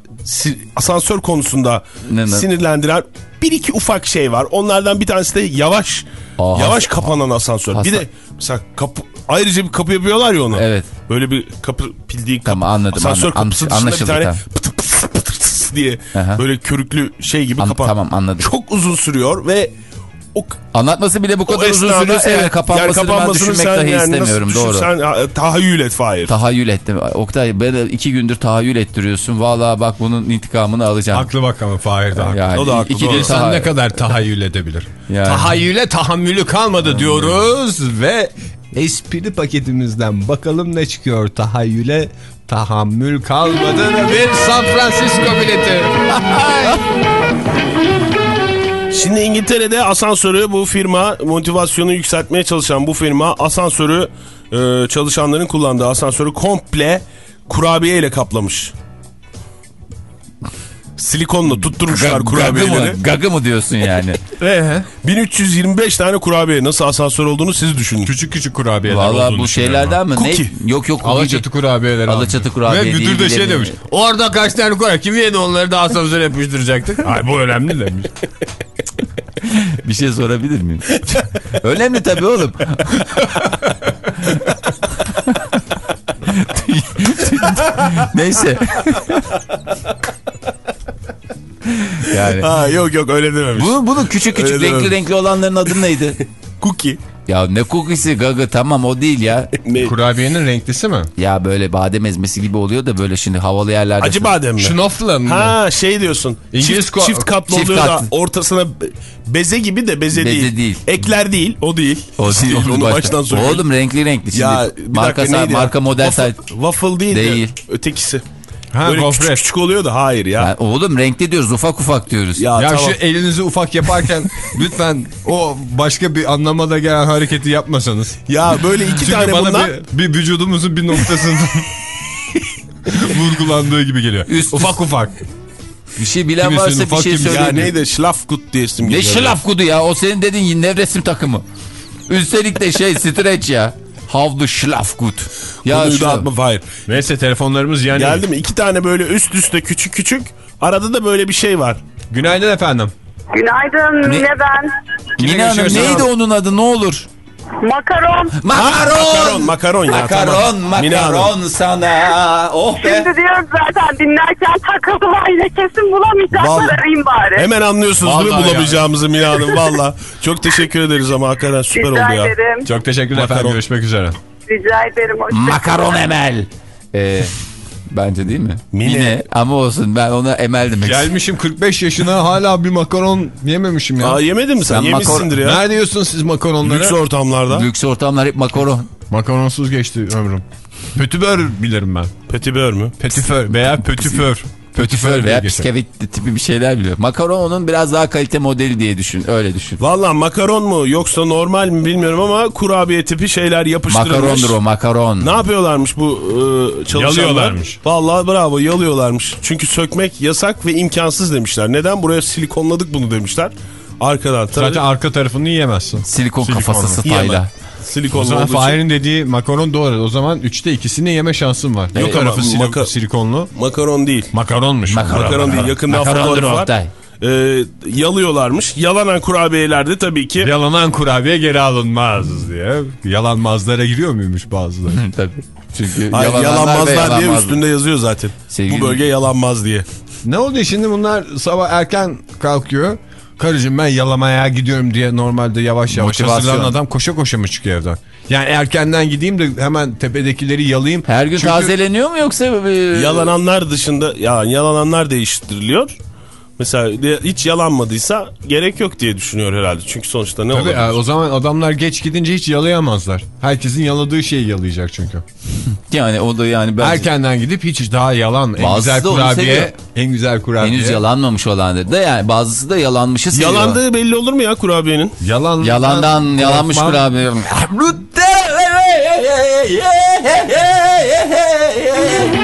C: asansör konusunda
B: Ne, ne?
C: sinirlendiren bir iki ufak şey var. Onlardan bir tanesi de yavaş
B: Aa,
C: yavaş kapanan asansör.
B: hasta-
C: Bir de mesela kapı ayrıca bir kapı yapıyorlar ya onu.
B: Evet.
C: Böyle bir kapı bildiğin kapı.
B: Tamam, anladım,
C: Asansör
B: anladım.
C: kapısı
B: Anlaş-
C: dışında bir tane
B: tamam.
C: pıtı pıtı pıtı pıtı diye
B: Aha.
C: böyle körüklü şey gibi
B: An-
C: kapan.
B: tamam, anladım.
C: Çok uzun sürüyor ve o
B: Anlatması bile bu kadar uzun sürüyorsa
C: evet,
B: kapanmasını,
C: yani
B: ben düşünmek
C: sen
B: dahi
C: yani nasıl
B: istemiyorum. Doğru.
C: düşünsen, ha, tahayyül et Fahir.
B: Tahayyül ettim. Oktay ben iki gündür tahayyül ettiriyorsun. Vallahi bak bunun intikamını alacağım.
D: Haklı bak ama Fahir de haklı.
B: Yani
C: O da haklı,
B: iki gün taha-
D: ne kadar tahayyül edebilir? [LAUGHS]
B: Yani.
D: Tahayyüle tahammülü kalmadı diyoruz ve espri paketimizden bakalım ne çıkıyor tahayyüle tahammül kalmadı bir San Francisco bileti. [LAUGHS]
C: Şimdi İngiltere'de asansörü bu firma motivasyonu yükseltmeye çalışan bu firma asansörü e, çalışanların kullandığı asansörü komple kurabiye ile kaplamış. Silikonla tutturmuşlar
B: Gagı
C: kurabiyeleri.
B: mı, gagı mı diyorsun yani? [LAUGHS]
C: 1325 tane kurabiye nasıl asansör olduğunu siz düşünün.
D: Küçük küçük kurabiyeler
B: Vallahi
D: olduğunu
B: bu şeylerden mi? Ne? Yok yok.
D: Alaçatı kurabiyeleri
B: Alaçatı kurabiye
D: Ve müdür de şey demiş. Orada kaç tane kurabiye kim yedi onları da asansöre yapıştıracaktık. Ay bu önemli demiş. [LAUGHS]
B: Bir şey sorabilir miyim? [LAUGHS] Önemli tabii oğlum. Neyse. [LAUGHS] yani
C: Ha, yok yok öyle dememiş.
B: bunun, bunun küçük küçük
C: Öyle
B: renkli
C: dememiş.
B: renkli olanların adı neydi? [LAUGHS]
C: Cookie.
B: Ya ne cookie'si gagı tamam o değil ya. [LAUGHS]
C: Ne?
D: Kurabiyenin renklisi mi?
B: Ya böyle badem ezmesi gibi oluyor da böyle şimdi havalı yerlerde.
C: Acı badem mi?
D: Şnofla mı?
C: Ha şey diyorsun.
D: İngiliz
C: çift, çift katlı
B: Çift
C: oluyor
B: kat.
C: da ortasına be- beze gibi de beze,
B: Beze
C: değil.
B: değil.
C: Ekler değil o değil.
B: O değil,
C: Onu,
B: onu baştan-
C: baştan söyleyeyim.
B: Oğlum renkli renkli. Şimdi
C: ya bir
B: marka,
C: dakika neydi ya?
B: marka model
C: waffle, waffle değil,
B: Değil.
C: de ötekisi.
D: Ha,
C: Böyle
D: gofret.
C: küçük küçük oluyor da hayır ya.
B: Yani oğlum renkli diyoruz ufak ufak diyoruz.
C: ya,
D: Ya
C: tamam.
D: şu elinizi ufak yaparken [LAUGHS] lütfen o başka bir anlamada gelen hareketi yapmasanız.
C: ya böyle iki
D: Çünkü
C: tane
D: bana
C: bundan
D: bir, bir vücudumuzun bir noktasında [LAUGHS] vurgulandığı gibi geliyor.
B: Üst-
D: ufak ufak.
B: Bir şey bilen
D: Kimisinin
B: varsa bir şey söyleyin.
C: ya neydi Schlafgut diye isim
B: Ne
C: geliyor.
B: şılaf kudu ya o senin dediğin nevresim takımı. Üstelik de şey [LAUGHS] streç ya. How the good. Ya
C: Konuyu
B: şu
C: dağıtma hayır.
D: Neyse telefonlarımız yani.
C: Geldi mi? İki tane böyle üst üste küçük küçük. Arada da böyle bir şey var.
D: Günaydın efendim.
H: Günaydın
B: Ne-
H: yine ben.
B: Mine Hanım neydi onun adı ne olur?
H: Makaron.
B: Makaron.
C: Makaron, makaron ya.
B: Makaron,
C: tamam.
B: Makaron sana. Oh be.
H: Şimdi diyorum zaten dinlerken takıldılar yine kesin bulamayacaklar
C: Vallahi-
H: arayayım bari.
C: Hemen anlıyorsunuz değil mi
D: Vallahi
C: bulamayacağımızı Mine Hanım valla. Çok teşekkür ederiz ama hakikaten süper
H: Rica
C: oldu ya.
H: ederim.
D: Çok teşekkürler
C: Makaron.
D: efendim. Görüşmek üzere.
H: Rica ederim. hoşça
B: Makaron Emel. Ee, bence değil mi?
C: Mine.
B: Mine. Ama olsun ben ona Emel demek.
D: Gelmişim 45 yaşına hala bir makaron yememişim ya.
C: Aa yemedin mi sen?
B: Sen
C: Yemişsindir ya.
D: Nerede yiyorsunuz siz makaronları?
C: Lüks ortamlarda.
B: Lüks ortamlar hep makaron.
D: Makaronsuz geçti ömrüm. Pötübör bilirim ben.
C: Petibör mü?
D: Petiför veya pötüför.
B: Pötiför veya bisküvit tipi bir şeyler biliyor. Makaron onun biraz daha kalite modeli diye düşün. Öyle düşün.
C: Valla makaron mu yoksa normal mi bilmiyorum ama kurabiye tipi şeyler yapıştırılmış.
B: Makarondur o makaron.
C: Ne yapıyorlarmış bu e, çalışanlar?
D: Yalıyorlarmış.
C: Valla bravo yalıyorlarmış. Çünkü sökmek yasak ve imkansız demişler. Neden? Buraya silikonladık bunu demişler. Arkadan tabii.
D: Zaten arka tarafını yiyemezsin.
B: Silikon
D: Silikon.
B: kafası
C: Yiyemem.
B: Sıtayla.
D: O
C: Silikonlu
D: zaman
C: olduğu için.
D: Fahir'in dediği makaron doğru. O zaman 3'te ikisini yeme şansın var.
C: Evet,
D: Yok tarafı sili-
C: maka-
D: silikonlu.
C: Makaron değil.
D: Makaronmuş.
C: Makaron değil. Yakında fotoğrafı var.
B: Oktay.
C: E, yalıyorlarmış. Yalanan kurabiyelerde tabii ki
D: Yalanan kurabiye geri alınmaz diye. Yalanmazlara giriyor muymuş bazıları? [LAUGHS]
B: Tabii. Çünkü
C: Hayır, yalanmazlar diye
B: yalanmazlar.
C: üstünde yazıyor zaten.
B: Sevgili-
C: Bu bölge yalanmaz diye.
D: ne oldu şimdi bunlar sabah erken kalkıyor. Karıcığım ben yalamaya gidiyorum diye normalde yavaş yavaş
B: Motivasyon.
D: hazırlanan adam koşa koşa mı çıkıyor evden? Yani erkenden gideyim de hemen tepedekileri yalayayım.
B: Her gün
D: Çünkü-
B: tazeleniyor mu yoksa? e,
C: Yalananlar dışında ya yalananlar değiştiriliyor. Mesela hiç yalanmadıysa gerek yok diye düşünüyor herhalde. Çünkü sonuçta ne
D: Tabii
C: olabilir?
D: ya, o zaman adamlar geç gidince hiç yalayamazlar. Herkesin yaladığı şeyi yalayacak çünkü. [LAUGHS]
B: Yani o da yani ben
D: Erkenden gidip hiç daha yalan en
B: Bazısı
D: güzel
B: da onu
D: kurabiye en güzel kurabiye.
B: henüz yalanmamış olandır da yani bazısı da yalanmışı seviyor.
C: Yalandığı belli olur mu ya kurabiyenin?
D: Yalan,
B: Yalandan yalanmış
D: korkmam.
B: kurabiye. [LAUGHS]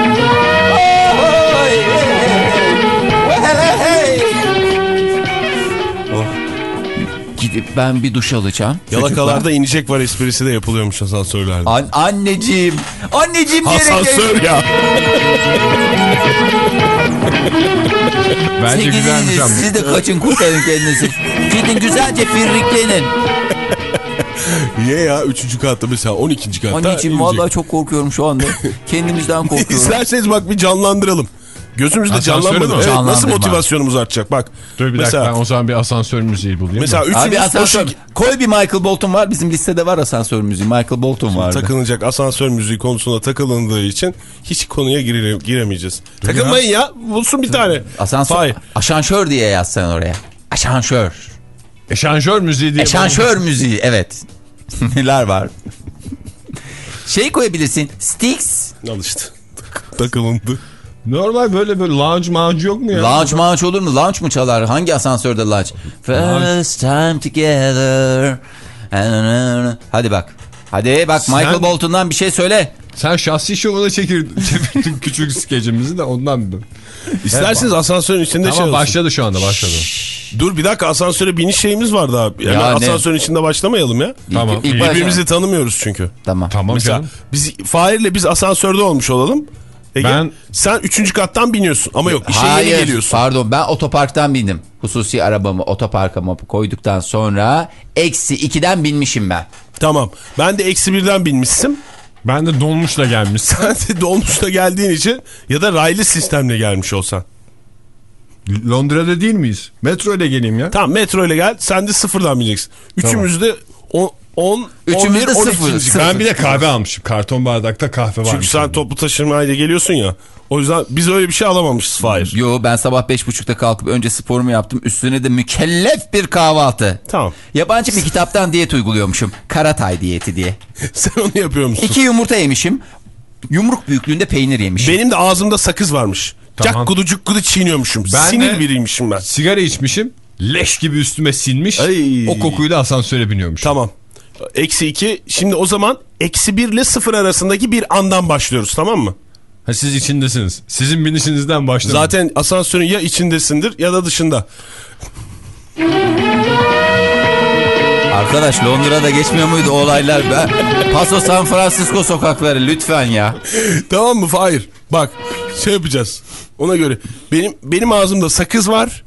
B: ben bir duş alacağım.
C: Yalakalarda inecek var esprisi de yapılıyormuş asansörlerde.
B: An anneciğim. Anneciğim.
C: Asansör ya.
D: Bence
B: Sevgili
D: güzelmiş ama.
B: Siz de kaçın kurtarın kendinizi. Gidin güzelce firriklenin.
C: Niye ya? Üçüncü katta mesela 12. katta
B: Anneciğim
C: inecek.
B: vallahi çok korkuyorum şu anda. Kendimizden korkuyorum. [LAUGHS]
C: İsterseniz bak bir canlandıralım. Gözümüzde canlanmadı. Evet, nasıl motivasyonumuz artacak bak.
D: Dur bir
C: mesela,
D: dakika ben o zaman bir asansör müziği bulayım.
C: Mesela üçümüz
B: Abi asansör. Koy bir Michael Bolton var. Bizim listede var asansör müziği. Michael Bolton vardı.
C: takılınacak asansör müziği konusuna takılındığı için hiç konuya gire, giremeyeceğiz. Takılmayın ya. Bulsun bir tane.
B: Asansör.
C: Hayır.
B: Aşansör diye yazsan oraya. Aşansör.
D: Eşanjör müziği diye.
B: Eşanşör müziği evet. [LAUGHS] Neler var? Şey koyabilirsin. Sticks.
C: Al işte. Takılındı.
D: Normal böyle böyle lounge mağuncu yok mu ya?
B: Lounge mağunç olur mu? Lounge mu çalar? Hangi asansörde lounge? First time together. Hadi bak. Hadi bak
D: Sen-
B: Michael Bolton'dan bir şey söyle.
D: Sen şahsi şovuna [LAUGHS] çevirdin küçük skecimizi de ondan mı?
C: İsterseniz asansörün içinde şey
D: Ama
C: olsun.
D: başladı şu anda başladı.
C: Dur bir dakika asansöre biniş şeyimiz vardı abi. Yani
B: Ya ne?
C: asansörün içinde başlamayalım ya.
D: Tamam.
B: İlk başta-
C: Birbirimizi tanımıyoruz çünkü.
B: Tamam.
D: Tamam
C: Mesela
D: canım.
C: biz Fahir'le biz asansörde olmuş olalım. Ege,
D: Ben-
C: sen üçüncü kattan biniyorsun ama yok işe yeni geliyorsun.
B: pardon ben otoparktan bindim. Hususi arabamı otoparka koyduktan sonra eksi 2'den binmişim ben.
C: Tamam ben de eksi birden binmişsin.
D: Ben de dolmuşla gelmişsin.
C: Sen de dolmuşla geldiğin için ya da raylı sistemle gelmiş olsan.
D: Londra'da değil miyiz? Metro ile geleyim ya.
C: Tamam metro ile gel sen de sıfırdan bineceksin. Üçümüz de 10,
B: Üçümüz
C: 11,
B: de
C: 12.
B: sıfır, sıfır.
D: Ben bir de kahve almışım. Karton bardakta kahve varmış.
C: Çünkü sen toplu taşımayla geliyorsun ya. O yüzden biz öyle bir şey alamamışız Fahir.
B: Yo ben sabah 5.30'da kalkıp önce sporumu yaptım. Üstüne de mükellef bir kahvaltı.
C: Tamam.
B: Yabancı bir kitaptan diyet uyguluyormuşum. Karatay diyeti diye. [LAUGHS]
C: Sen onu yapıyor musun?
B: İki yumurta yemişim. Yumruk büyüklüğünde peynir yemişim.
C: Benim de ağzımda sakız varmış.
D: Tamam.
C: Cak kudu cuk kudu çiğniyormuşum.
D: Ben
C: Sinir biriymişim ben.
D: Sigara içmişim. Leş gibi üstüme sinmiş.
C: Ay.
D: O kokuyla asansöre biniyormuş.
C: Tamam. Eksi iki. Şimdi o zaman eksi bir ile sıfır arasındaki bir andan başlıyoruz tamam mı?
D: Ha, siz içindesiniz. Sizin binişinizden başladım.
C: Zaten asansörün ya içindesindir ya da dışında.
B: Arkadaş Londra'da geçmiyor muydu o olaylar? Ben, Paso San Francisco sokakları lütfen ya.
C: tamam mı Fahir? Bak şey yapacağız. Ona göre. Benim benim ağzımda sakız var.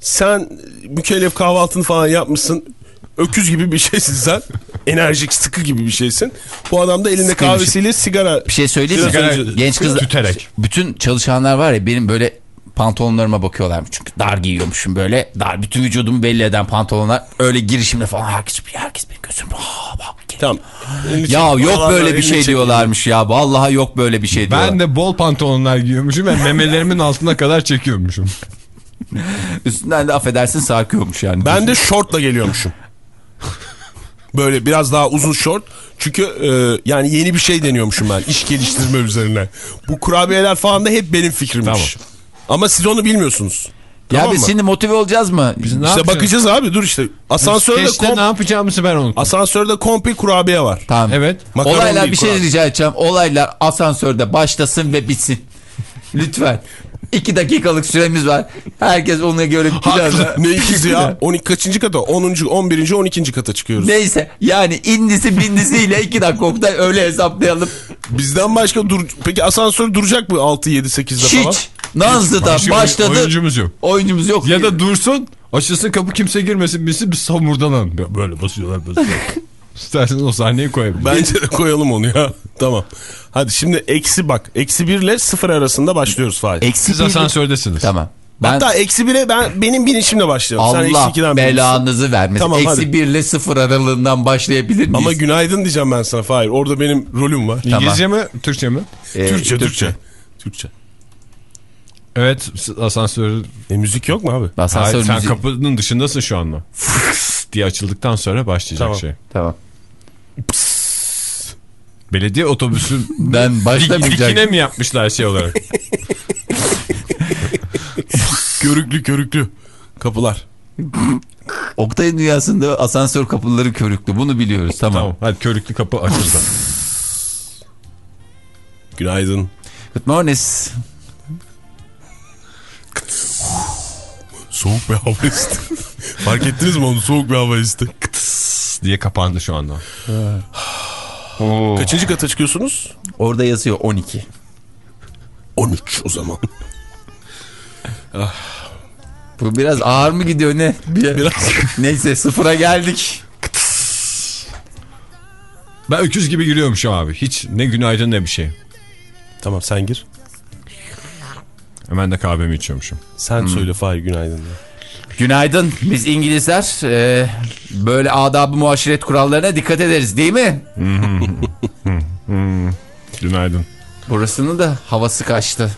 C: Sen mükellef kahvaltını falan yapmışsın. Öküz gibi bir şeysin sen. [LAUGHS] Enerjik sıkı gibi bir şeysin. Bu adam da elinde
B: Sıkıymışım.
C: kahvesiyle sigara.
B: Bir şey söyleyeyim mi?
C: Sigara-
B: Genç kız
D: tüterek.
B: bütün çalışanlar var ya benim böyle pantolonlarıma bakıyorlar. Çünkü dar giyiyormuşum böyle. Dar bütün vücudumu belli eden pantolonlar. Öyle girişimde falan herkes herkes bir gözüm. Aa, bak.
C: Tamam.
B: Ya yok böyle bir şey diyorlarmış ya. Vallahi yok böyle bir şey diyorlar.
D: Ben de bol pantolonlar giyiyormuşum ve memelerimin altına kadar çekiyormuşum.
B: Üstünden de affedersin sarkıyormuş yani.
C: Ben de şortla geliyormuşum. Böyle biraz daha uzun şort. Çünkü e, yani yeni bir şey deniyormuşum ben iş geliştirme üzerine. Bu kurabiyeler falan da hep benim fikrimmiş.
D: Tamam.
C: Ama siz onu bilmiyorsunuz.
B: Ya
C: Tamam
B: biz
C: mı?
B: şimdi motive olacağız mı?
D: Biz ne
C: İşte bakacağız abi dur işte. Asansörde, kom-
D: ne yapacağımızı ben unuttum.
C: asansörde komple kurabiye var.
B: Tamam.
D: Evet.
C: Makaron
B: Olaylar bir şey
C: kurabiye.
B: rica edeceğim. Olaylar asansörde başlasın ve bitsin. [LAUGHS] Lütfen. İki dakikalık süremiz var. Herkes ona göre.
C: Haklı. Ne ikizi ya? 12 kaçıncı kata? 10. 11. 12. kata çıkıyoruz.
B: Neyse yani indisi bindisiyle iki dakika Oktay öyle hesaplayalım.
C: Bizden başka dur Peki asansör duracak mı 6 7 8'de falan?
B: Hiç. Nazlı'da
D: Başka
B: başladı.
D: oyuncumuz yok.
B: Oyuncumuz yok.
D: Ya da dursun açılsın kapı kimse girmesin birisi biz samurdanan. Böyle basıyorlar basıyorlar. [LAUGHS] İsterseniz o sahneyi koyabiliriz.
C: Bence de koyalım onu ya. [LAUGHS] tamam. Hadi şimdi eksi bak. Eksi 1 ile 0 arasında başlıyoruz Fahir.
B: Eksi
D: Siz
B: bir-
D: asansördesiniz.
B: Tamam. Ben
C: Hatta eksi bire ben, benim binişimle. Sen eksi
B: Allah
C: binirsin.
B: belanızı vermesin.
C: Tamam,
B: Eksi
C: hadi.
B: 1 ile 0 aralığından başlayabilir miyiz?
C: Ama günaydın diyeceğim ben sana Fahir. Orada benim rolüm var.
D: İngilizce mi Türkçe mi?
B: Ee,
C: Türkçe, Türkçe. Türkçe.
D: Evet asansör.
C: E müzik yok mu abi?
B: Asansör
D: Hayır, sen
B: müziği-
D: kapının dışındasın şu anda. diye açıldıktan sonra başlayacak
C: Tamam.
D: şey.
B: Tamam.
D: Belediye otobüsü
B: Ben [LAUGHS] başlamayacak.
D: dikine mi yapmışlar şey olarak?
C: Körüklü körüklü kapılar.
B: Oktay'ın dünyasında asansör kapıları körüklü. Bunu biliyoruz. Tamam.
D: tamam hadi körüklü kapı açıldı.
C: Günaydın.
B: Good morning.
C: Soğuk bir hava esti. Fark ettiniz mi onu? Soğuk bir hava
D: diye kapandı şu anda. [SIGHS]
C: Kaçıncı kata çıkıyorsunuz?
B: Orada yazıyor 12.
C: 13 o zaman. [LAUGHS]
B: Bu biraz ağır mı gidiyor ne? Bir-
C: Biraz.
B: Neyse sıfıra geldik.
D: Ben öküz gibi gülüyormuşum abi. Hiç ne günaydın ne bir şey.
C: Tamam sen gir.
D: Hemen de kahvemi içiyormuşum.
C: Sen söyle Fahir günaydın. diye.
B: Günaydın. Biz İngilizler e, böyle adab-ı muaşeret kurallarına dikkat ederiz değil mi? [LAUGHS]
D: Günaydın.
B: Burasının da havası kaçtı.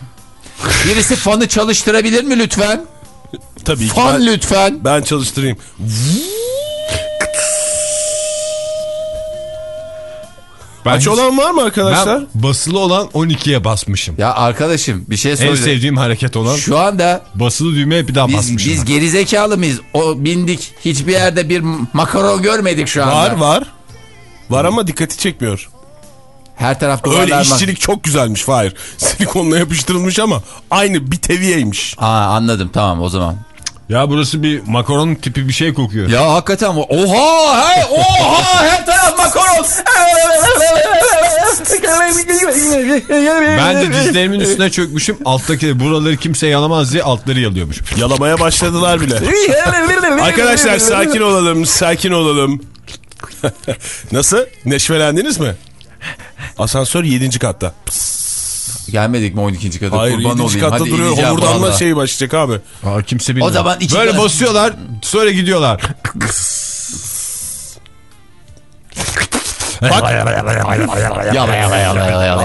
B: Birisi fanı çalıştırabilir mi lütfen?
C: Tabii ki
B: Fan
C: ben,
B: lütfen.
C: ben çalıştırayım.
D: Ben Hiç-
C: olan var mı arkadaşlar?
D: Ben basılı olan 12'ye basmışım.
B: Ya arkadaşım bir şey
D: En
B: söyle.
D: sevdiğim hareket olan
B: Şu anda
D: basılı düğmeye bir daha
B: biz,
D: basmışım.
B: biz gerizekalı mıyız? O bindik. Hiçbir yerde bir makaron görmedik şu anda.
C: Var var. Var ama dikkati çekmiyor.
B: Her taraf
C: Öyle
B: duvarlar mak-
C: işçilik çok güzelmiş Fahir. [LAUGHS] Silikonla yapıştırılmış ama aynı bir teviyeymiş.
B: Aa anladım tamam o zaman.
D: Ya burası bir makaron tipi bir şey kokuyor.
B: Ya hakikaten oha hey oha her taraf makaron.
D: Ben de dizlerimin üstüne çökmüşüm. Alttaki buraları kimse yalamaz diye altları yalıyormuş.
C: Yalamaya başladılar bile. [LAUGHS] Arkadaşlar sakin olalım, sakin olalım. [LAUGHS] Nasıl? Neşvelendiniz mi? Asansör 7. katta.
B: Gelmedik mi 12. kata
C: Hayır
B: kurban
C: 7.
B: olayım.
C: katta
B: Hadi
C: duruyor. Homurdanma
B: vallahi.
C: şey başlayacak abi.
D: Aa, kimse bilmiyor.
B: O zaman iki
D: Böyle basıyorlar sonra gidiyorlar.
C: Bak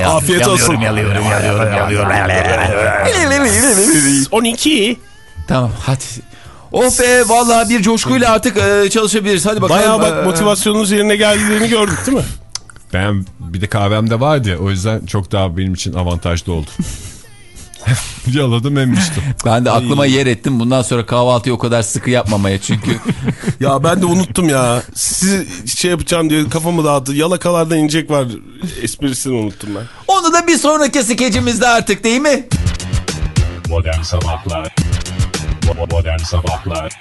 C: afiyet olsun.
B: Yalıyorum yalıyorum yalıyorum.
C: 12.
B: Tamam hadi. Oh be vallahi bir coşkuyla artık e, çalışabiliriz. Hadi bakalım.
C: Bayağı bak motivasyonunuz yerine geldiğini gördük değil mi?
D: Ben bir de kahvem de vardı ya, o yüzden çok daha benim için avantajlı oldu. [LAUGHS] Yaladım emmiştim.
B: Ben de aklıma yer ettim. Bundan sonra kahvaltıyı o kadar sıkı yapmamaya çünkü. [LAUGHS]
C: Ya ben de unuttum ya. Sizi şey yapacağım diye kafamı dağıttı. Yalakalarda inecek var esprisini unuttum ben.
B: Onu da bir sonraki skecimizde artık değil mi?
G: Modern Sabahlar Modern Sabahlar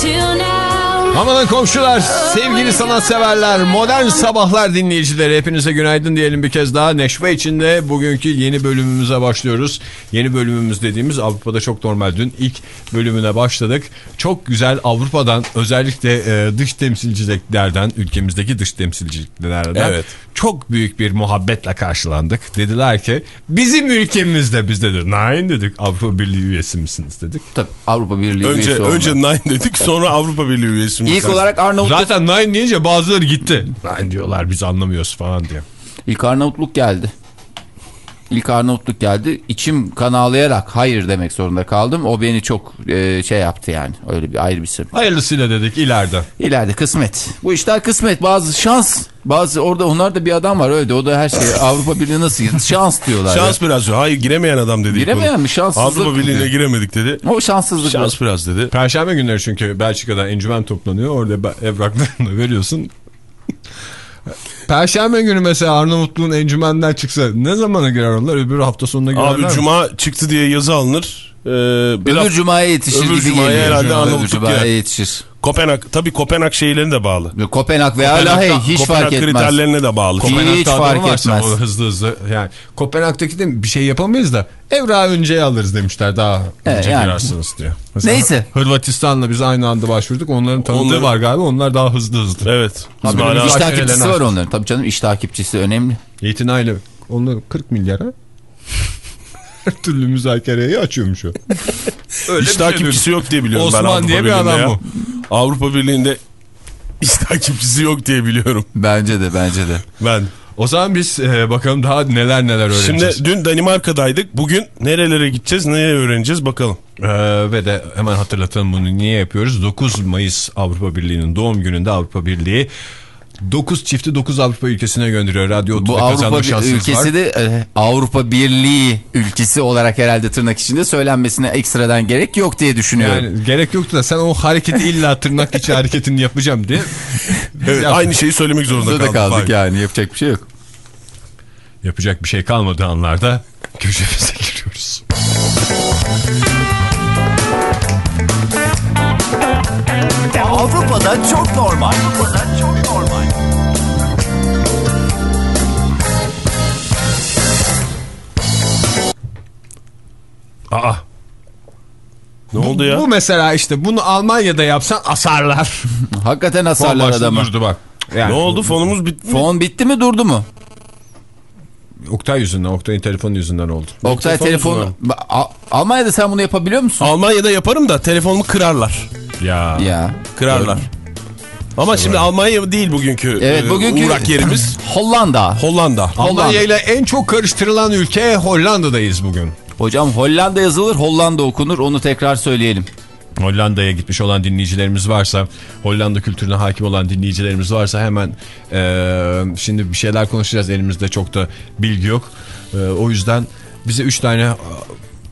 I: Till now.
D: Amanın komşular, sevgili sanatseverler, modern sabahlar dinleyicileri hepinize günaydın diyelim bir kez daha. Neşve içinde bugünkü yeni bölümümüze başlıyoruz. Yeni bölümümüz dediğimiz Avrupa'da çok normal. Dün ilk bölümüne başladık. Çok güzel Avrupa'dan özellikle e, dış temsilciliklerden, ülkemizdeki dış temsilciliklerden
C: Evet.
D: çok büyük bir muhabbetle karşılandık. Dediler ki bizim ülkemizde biz dedik. Nein dedik Avrupa Birliği üyesi misiniz dedik.
B: Tabii Avrupa Birliği
C: Önce
B: üyesi olmak.
C: önce Nine dedik sonra Avrupa Birliği üyesi mi?
B: İlk olarak Arnavutluk,
D: Zaten nine deyince bazıları gitti. Nine diyorlar biz anlamıyoruz falan diye.
B: ilk Arnavutluk geldi. İlk Arnavutluk geldi. İçim kan ağlayarak hayır demek zorunda kaldım. O beni çok e, şey yaptı yani. Öyle bir ayrı bir sebep.
D: Hayırlısıyla dedik ileride.
B: İleride kısmet. Bu işler kısmet. Bazı şans. Bazı orada onlar da bir adam var öyle. O da her şey [LAUGHS] Avrupa Birliği nasıl girdi? Şans diyorlar.
C: Şans
B: ya.
C: biraz. Hayır giremeyen adam dedi.
B: Giremeyen mi? Şanssızlık
C: Avrupa Birliği'ne giremedik dedi.
B: O şanssızlık.
C: Şans biraz dedi.
D: Perşembe günleri çünkü Belçika'da encümen toplanıyor. Orada evraklarını [LAUGHS] veriyorsun. Perşembe günü mesela Arnavutluğun encümenden çıksa ne zamana girer onlar? Öbür hafta sonuna girerler
C: Abi
D: mi?
C: cuma çıktı diye yazı alınır. Ee, bir
B: Öbür cumaya yetişir
C: Öbür
B: gibi
C: cumaya
B: geliyor.
C: herhalde
B: Öbür
C: Arnavutluk
B: cumaya
C: ya.
B: yetişir.
C: Kopenhag tabii Kopenhag şeylerine de bağlı.
B: Kopenhag veya Lahey hiç
C: Kopenhag
B: fark etmez.
C: kriterlerine de bağlı.
B: Hiç
D: Kopenhag'da
B: fark etmez.
D: O hızlı hızlı yani Kopenhag'daki de bir şey yapamayız da evrağı önceye alırız demişler daha
B: Evet,
D: önce
B: yani.
D: girersiniz diye. Mesela
B: Neyse.
D: Hırvatistan'la biz aynı anda başvurduk. Onların tanıdığı
C: Onları-
D: var galiba. Onlar daha hızlı hızlı.
C: Evet. Hala-
B: iş takipçisi var onların. Tabii canım iş takipçisi önemli.
D: Yetinayla onları 40 milyara Her türlü müzakereyi açıyormuş o. Öyle
C: Hiç
D: bir şey
C: takipçisi yok diye biliyorum ben
D: Osman
C: Avrupa
D: diye bir adam bu.
C: Avrupa Birliği'nde hiç takipçisi yok diye biliyorum
B: Bence de bence de.
C: ben.
D: O zaman biz e, bakalım daha neler neler öğreneceğiz.
C: Şimdi dün Danimarka'daydık. Bugün nerelere gideceğiz, neye öğreneceğiz bakalım.
D: Ee, ve de hemen hatırlatalım bunu niye yapıyoruz? 9 Mayıs Avrupa Birliği'nin doğum gününde Avrupa Birliği 9 çifti 9 Avrupa ülkesine gönderiyor. Radyo
B: Bu Avrupa ülkesi
D: var.
B: de e, Avrupa Birliği ülkesi olarak herhalde tırnak içinde söylenmesine ekstradan gerek yok diye düşünüyorum.
D: Yani gerek yoktu da sen o hareketi illa tırnak içi hareketini yapacağım diye. [LAUGHS]
C: Evet, aynı şeyi söylemek zorunda kaldık.
B: kaldık yani yapacak bir şey yok.
D: Yapacak bir şey kalmadığı anlarda köşemize giriyoruz.
F: Avrupa'da çok normal. Avrupa'da çok normal.
C: Aa. Ne oldu ya?
D: Bu mesela işte bunu Almanya'da yapsan asarlar. [LAUGHS]
B: Hakikaten hasarlar
D: Başta
B: adamı.
D: durdu bak. Yani,
C: Ne oldu? Fonumuz bitti mi?
B: Fon bitti mi durdu mu?
D: Oktay yüzünden, Oktay'ın telefonu yüzünden oldu.
B: Oktay
C: telefon
B: Almanya'da sen bunu yapabiliyor musun?
C: Almanya'da yaparım da telefonumu kırarlar.
D: Ya.
B: Ya.
C: Kırarlar. Ama şimdi Almanya değil bugünkü,
B: Evet
C: e,
B: bugünkü
C: uğrak yerimiz.
B: Hollanda.
C: Hollanda.
D: Almanya ile en çok karıştırılan ülke Hollanda'dayız bugün.
B: Hocam Hollanda yazılır Hollanda okunur onu tekrar söyleyelim.
D: Hollanda'ya gitmiş olan dinleyicilerimiz varsa, Hollanda kültürüne hakim olan dinleyicilerimiz varsa hemen eee, şimdi bir şeyler konuşacağız. Elimizde çok da bilgi yok. Eee, o yüzden bize 3 tane e,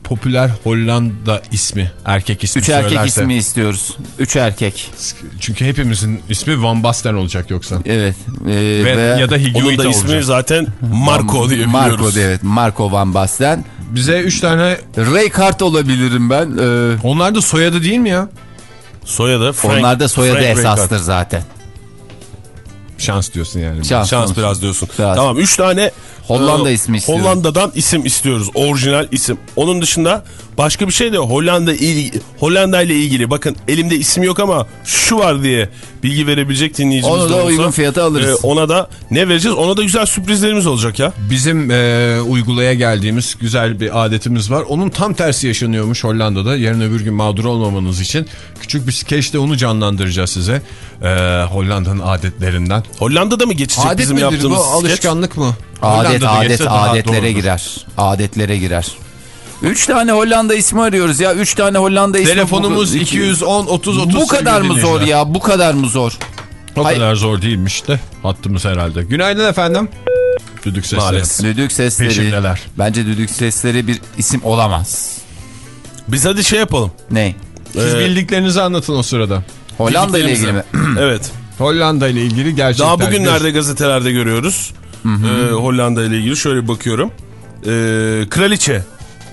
D: popüler Hollanda ismi, erkek ismi
B: Üç erkek
D: söylerse-
B: ismi istiyoruz. Üç erkek.
D: Çünkü hepimizin ismi Van Basten olacak yoksa.
B: Evet. Ee,
D: Ve,
B: ve
D: ya da
C: Onun
D: Higuita
C: da ismi
D: olacak.
C: zaten Marco diye
B: Marco
C: biliyoruz.
B: de, evet. Marco Van Basten.
D: Bize 3 tane...
B: Raykart olabilirim ben. Ee,
D: Onlar da soyadı değil mi ya?
C: Soyadı Frank.
B: onlar da soyadı
C: Frank
B: esastır
C: Rijkaard.
B: zaten.
D: Şans diyorsun yani.
B: Şans,
C: Şans biraz diyorsun.
B: Biraz.
C: Tamam 3 tane
B: Hollanda
C: e,
B: ismi istiyorum.
C: Hollanda'dan isim istiyoruz. Orijinal isim. Onun dışında başka bir şey de Hollanda Hollanda ile ilgili. Bakın elimde isim yok ama şu var diye bilgi verebilecek dinleyicimiz
B: Onu da
C: olsa,
B: uygun fiyata alırız.
C: e, ona da ne vereceğiz? Ona da güzel sürprizlerimiz olacak ya.
D: Bizim e, uygulaya geldiğimiz güzel bir adetimiz var. Onun tam tersi yaşanıyormuş Hollanda'da. Yarın öbür gün mağdur olmamanız için küçük bir skeçte onu canlandıracağız size. E, Hollanda'nın adetlerinden.
C: Hollanda'da mı geçecek
D: Adet
C: bizim
D: midir
C: yaptığımız
D: bu?
C: skeç?
D: Alışkanlık mı?
B: Adet adet adetlere
D: doğrudur.
B: girer. Adetlere girer. Üç tane Hollanda ismi arıyoruz ya. Üç tane Hollanda ismi.
D: Telefonumuz
B: Bu-
D: 210 30 30.
B: Bu kadar mı zor ya? Bu kadar mı zor?
D: O
B: Hay-
D: kadar zor değilmiş de hattımız herhalde. Günaydın efendim. Düdük sesleri.
C: Maalesef.
B: Düdük sesleri.
D: Peşindeler.
B: Bence düdük sesleri bir isim olamaz.
C: Biz hadi şey yapalım.
B: Ne?
D: Siz
C: Ee,
D: bildiklerinizi anlatın o sırada.
B: Hollanda ile ilgili mi? [CLEARS THROAT]
C: evet.
D: Hollanda ile ilgili gerçekten.
C: Daha bugünlerde gazetelerde görüyoruz. Ee, Hollanda ile ilgili şöyle bakıyorum. Ee, kraliçe.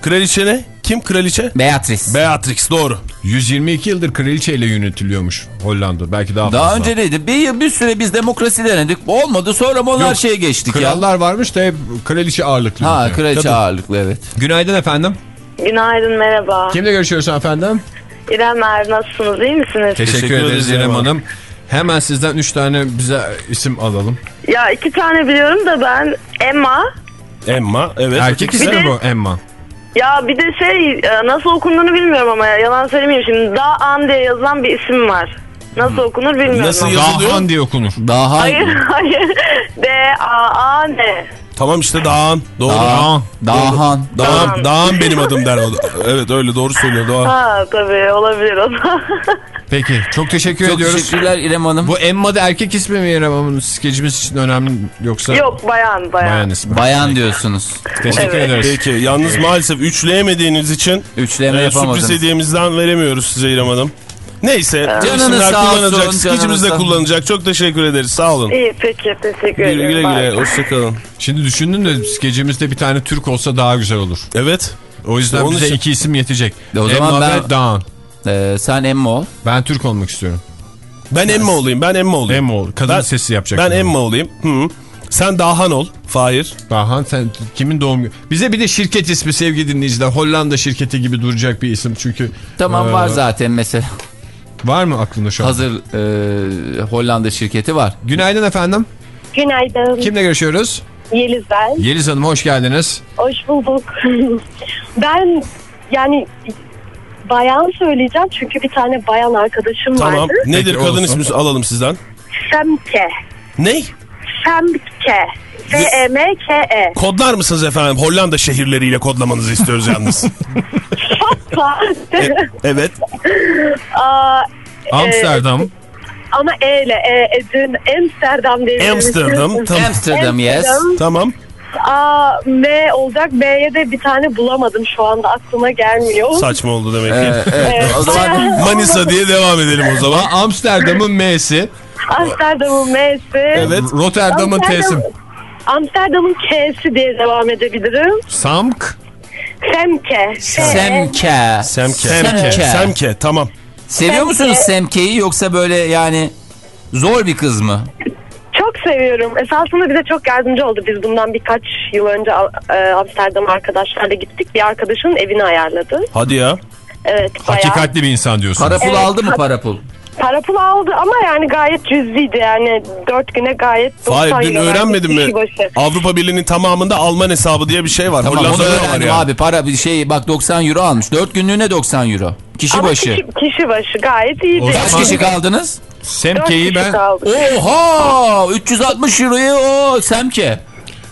C: Kraliçe ne? Kim kraliçe?
B: Beatrice.
C: Beatrix doğru.
D: 122 yıldır kraliçeyle yönetiliyormuş Hollanda. Belki daha,
B: Daha
D: fazla.
B: önce neydi? Bir, bir süre biz demokrasi denedik. Olmadı sonra monarşiye geçtik ya.
D: Krallar varmış da hep kraliçe ağırlıklı.
B: Ha
D: ülke.
B: kraliçe
D: Kadın.
B: ağırlıklı evet.
D: Günaydın efendim.
H: Günaydın merhaba.
D: Kimle görüşüyoruz efendim?
H: İrem Er nasılsınız iyi misiniz?
D: Teşekkür,
C: Teşekkür
D: ederiz İrem Hanım. Hemen sizden 3 tane bize isim alalım.
H: Ya iki tane biliyorum da ben Emma.
C: Emma evet.
D: Erkek ismi bu Emma?
H: Ya bir de şey e, nasıl okunduğunu bilmiyorum ama ya, yalan söylemeyeyim şimdi. Dağan diye yazılan bir isim var. Nasıl okunur bilmiyorum
C: Nasıl
H: ama.
C: yaz- Yazılıyor.
D: Dahan diye okunur.
B: Daha
H: Hayır hayır. [LAUGHS] D-A-A-N.
C: Tamam işte Dağan. Doğru.
B: Dağhan. Dağhan.
C: Dağan, Dağan benim adım der. Evet öyle doğru söylüyor Dağan.
H: Ha tabii olabilir o da. [LAUGHS]
D: Peki çok teşekkür
B: Çok
D: ediyoruz.
B: teşekkürler İrem Hanım.
D: Bu Emma da erkek ismi mi İrem Hanım? Skecimiz için önemli yoksa?
H: Yok bayan bayan.
D: Bayan ismi.
B: Bayan diyorsunuz.
D: Teşekkür
H: Evet.
D: ederiz.
C: Peki yalnız maalesef üçleyemediğiniz için
B: Üçleme
C: e,
B: yapamadınız.
C: sürpriz hediyemizden veremiyoruz size İrem Hanım. Neyse
B: Canınız
C: isimler
B: sağ olsun,
C: kullanılacak.
B: canınız
C: Skecimiz de kullanılacak. Çok teşekkür ederiz. Sağ olun.
H: İyi peki teşekkür
C: Güle
H: ederim.
C: güle.
H: Bye.
C: güle. Hoşçakalın.
D: Şimdi düşündüm de skecimizde bir tane Türk olsa daha güzel olur.
C: Evet.
D: O yüzden
C: Onun
D: bize
C: için-
D: iki isim yetecek.
B: E o zaman
D: Emma
B: ben-
D: ve Dağhan.
B: Ee, sen Emma ol.
D: Ben Türk olmak istiyorum.
C: Ben Emma olayım. Ben Emma olayım.
D: Emma ol. Kadın
C: Ben-
D: sesi yapacak.
C: Ben Emma olayım. Hı. Sen Dahan ol. Fahir.
D: Dağhan sen kimin doğum günü? Bize bir de şirket ismi sevgili dinleyiciler. Hollanda şirketi gibi duracak bir isim çünkü.
B: Tamam
D: Ee,
B: var zaten mesela.
D: Var mı aklında şu an?
B: Hazır e, Hollanda şirketi var.
D: Günaydın efendim.
J: Günaydın.
D: Kimle görüşüyoruz?
J: Yeliz ben.
D: Yeliz Hanım hoş geldiniz.
J: Hoş bulduk. ben yani bayan söyleyeceğim çünkü bir tane bayan arkadaşım
C: Tamam.
J: vardı.
C: Nedir
D: Peki,
C: kadın
D: olsun.
C: ismi alalım sizden.
J: Semke.
C: Ne?
J: Semke. S-E-M-K-E.
C: Kodlar mısınız efendim? Hollanda şehirleriyle kodlamanızı istiyoruz yalnız. [LAUGHS] evet.
J: Aa,
D: Amsterdam.
J: ama E ile E, Edin, Amsterdam diye.
C: Amsterdam. Tamam.
B: Amsterdam yes.
C: Tamam.
J: Aa, M olacak. B'ye de bir tane bulamadım şu anda aklıma gelmiyor.
C: Saçma oldu demek ki.
B: Ee, evet. O zaman [LAUGHS]
C: Manisa diye devam edelim o zaman.
D: Amsterdam'ın M'si.
J: Amsterdam'ın M'si.
C: Evet.
D: Rotterdam'ın T'si.
J: Amsterdam- Amsterdam'ın K'si diye devam edebilirim.
D: Samk.
J: Semke.
B: Semke.
C: Semke.
B: Semke.
C: Semke. Tamam.
B: Seviyor musunuz Semke'yi yoksa böyle yani zor bir kız mı?
J: Çok seviyorum. Esasında bize çok yardımcı oldu. Biz bundan birkaç yıl önce e, Amsterdam arkadaşlarla gittik. Bir arkadaşın evini ayarladı.
C: Hadi ya.
J: Evet bayağı.
D: Hakikatli bir insan diyorsunuz.
B: Para pul
J: Evet,
B: aldı mı para pul?
J: Para pul aldı ama yani gayet cüzdiydi. Yani dört güne gayet 90
C: Hayır dün öğrenmedin mi?
J: başı.
C: Avrupa Birliği'nin tamamında Alman hesabı diye bir şey var.
B: Tamam onu öğrendim
C: ya.
B: abi para bir şey bak 90 euro almış. 4 günlüğüne 90 euro. Kişi
J: Ama
B: başı.
J: Kişi, kişi başı gayet iyiydi.
B: Kaç kişi kaldınız?
J: Dört
D: Semke'yi ben
J: kaldık.
B: Oha 360 euroya o Semke.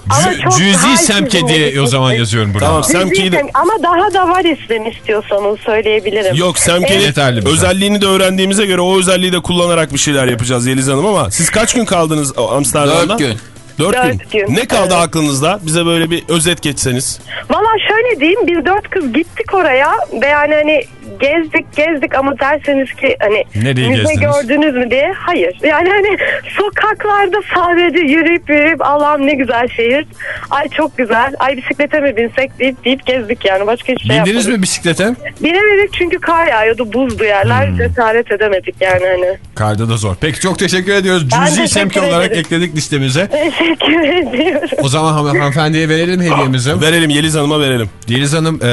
J: Ama çok
D: cüzi semke diye o zaman yazıyorum buraya.
C: Tamam Semke'yi de...
J: Ama daha da var istem istiyorsanız söyleyebilirim.
C: Yok Semke'nin
D: Yeterli bize.
C: özelliğini de öğrendiğimize göre o özelliği de kullanarak bir şeyler yapacağız Yeliz Hanım ama siz kaç gün kaldınız Amsterdam'da?
B: 4 gün.
C: Dört
J: Dört
C: gün.
J: gün,
C: Ne kaldı
J: evet.
C: aklınızda? Bize böyle bir özet geçseniz.
J: Valla şöyle diyeyim biz dört kız gittik oraya ve yani hani gezdik gezdik ama derseniz ki hani
D: Nereyi
J: müze
D: gezdiniz?
J: gördünüz mü diye hayır. Yani hani sokaklarda sadece yürüyüp yürüyüp Allah'ım ne güzel şehir. Ay çok güzel. Ay bisiklete mi binsek deyip deyip gezdik yani başka hiçbir şey
D: Bindiniz
J: yapmadık.
D: mi bisiklete?
J: Binemedik çünkü kar yağıyordu buzdu yerler
D: Hmm.
J: cesaret edemedik yani hani.
D: Karda da zor. Peki çok teşekkür ediyoruz.
J: Ben
D: Cüzi semke olarak ekledik listemize.
J: Teşekkür ediyorum.
D: O zaman han- hanımefendiye verelim hediyemizi.
C: Verelim Yeliz Hanım'a verelim.
D: Yeliz Hanım e,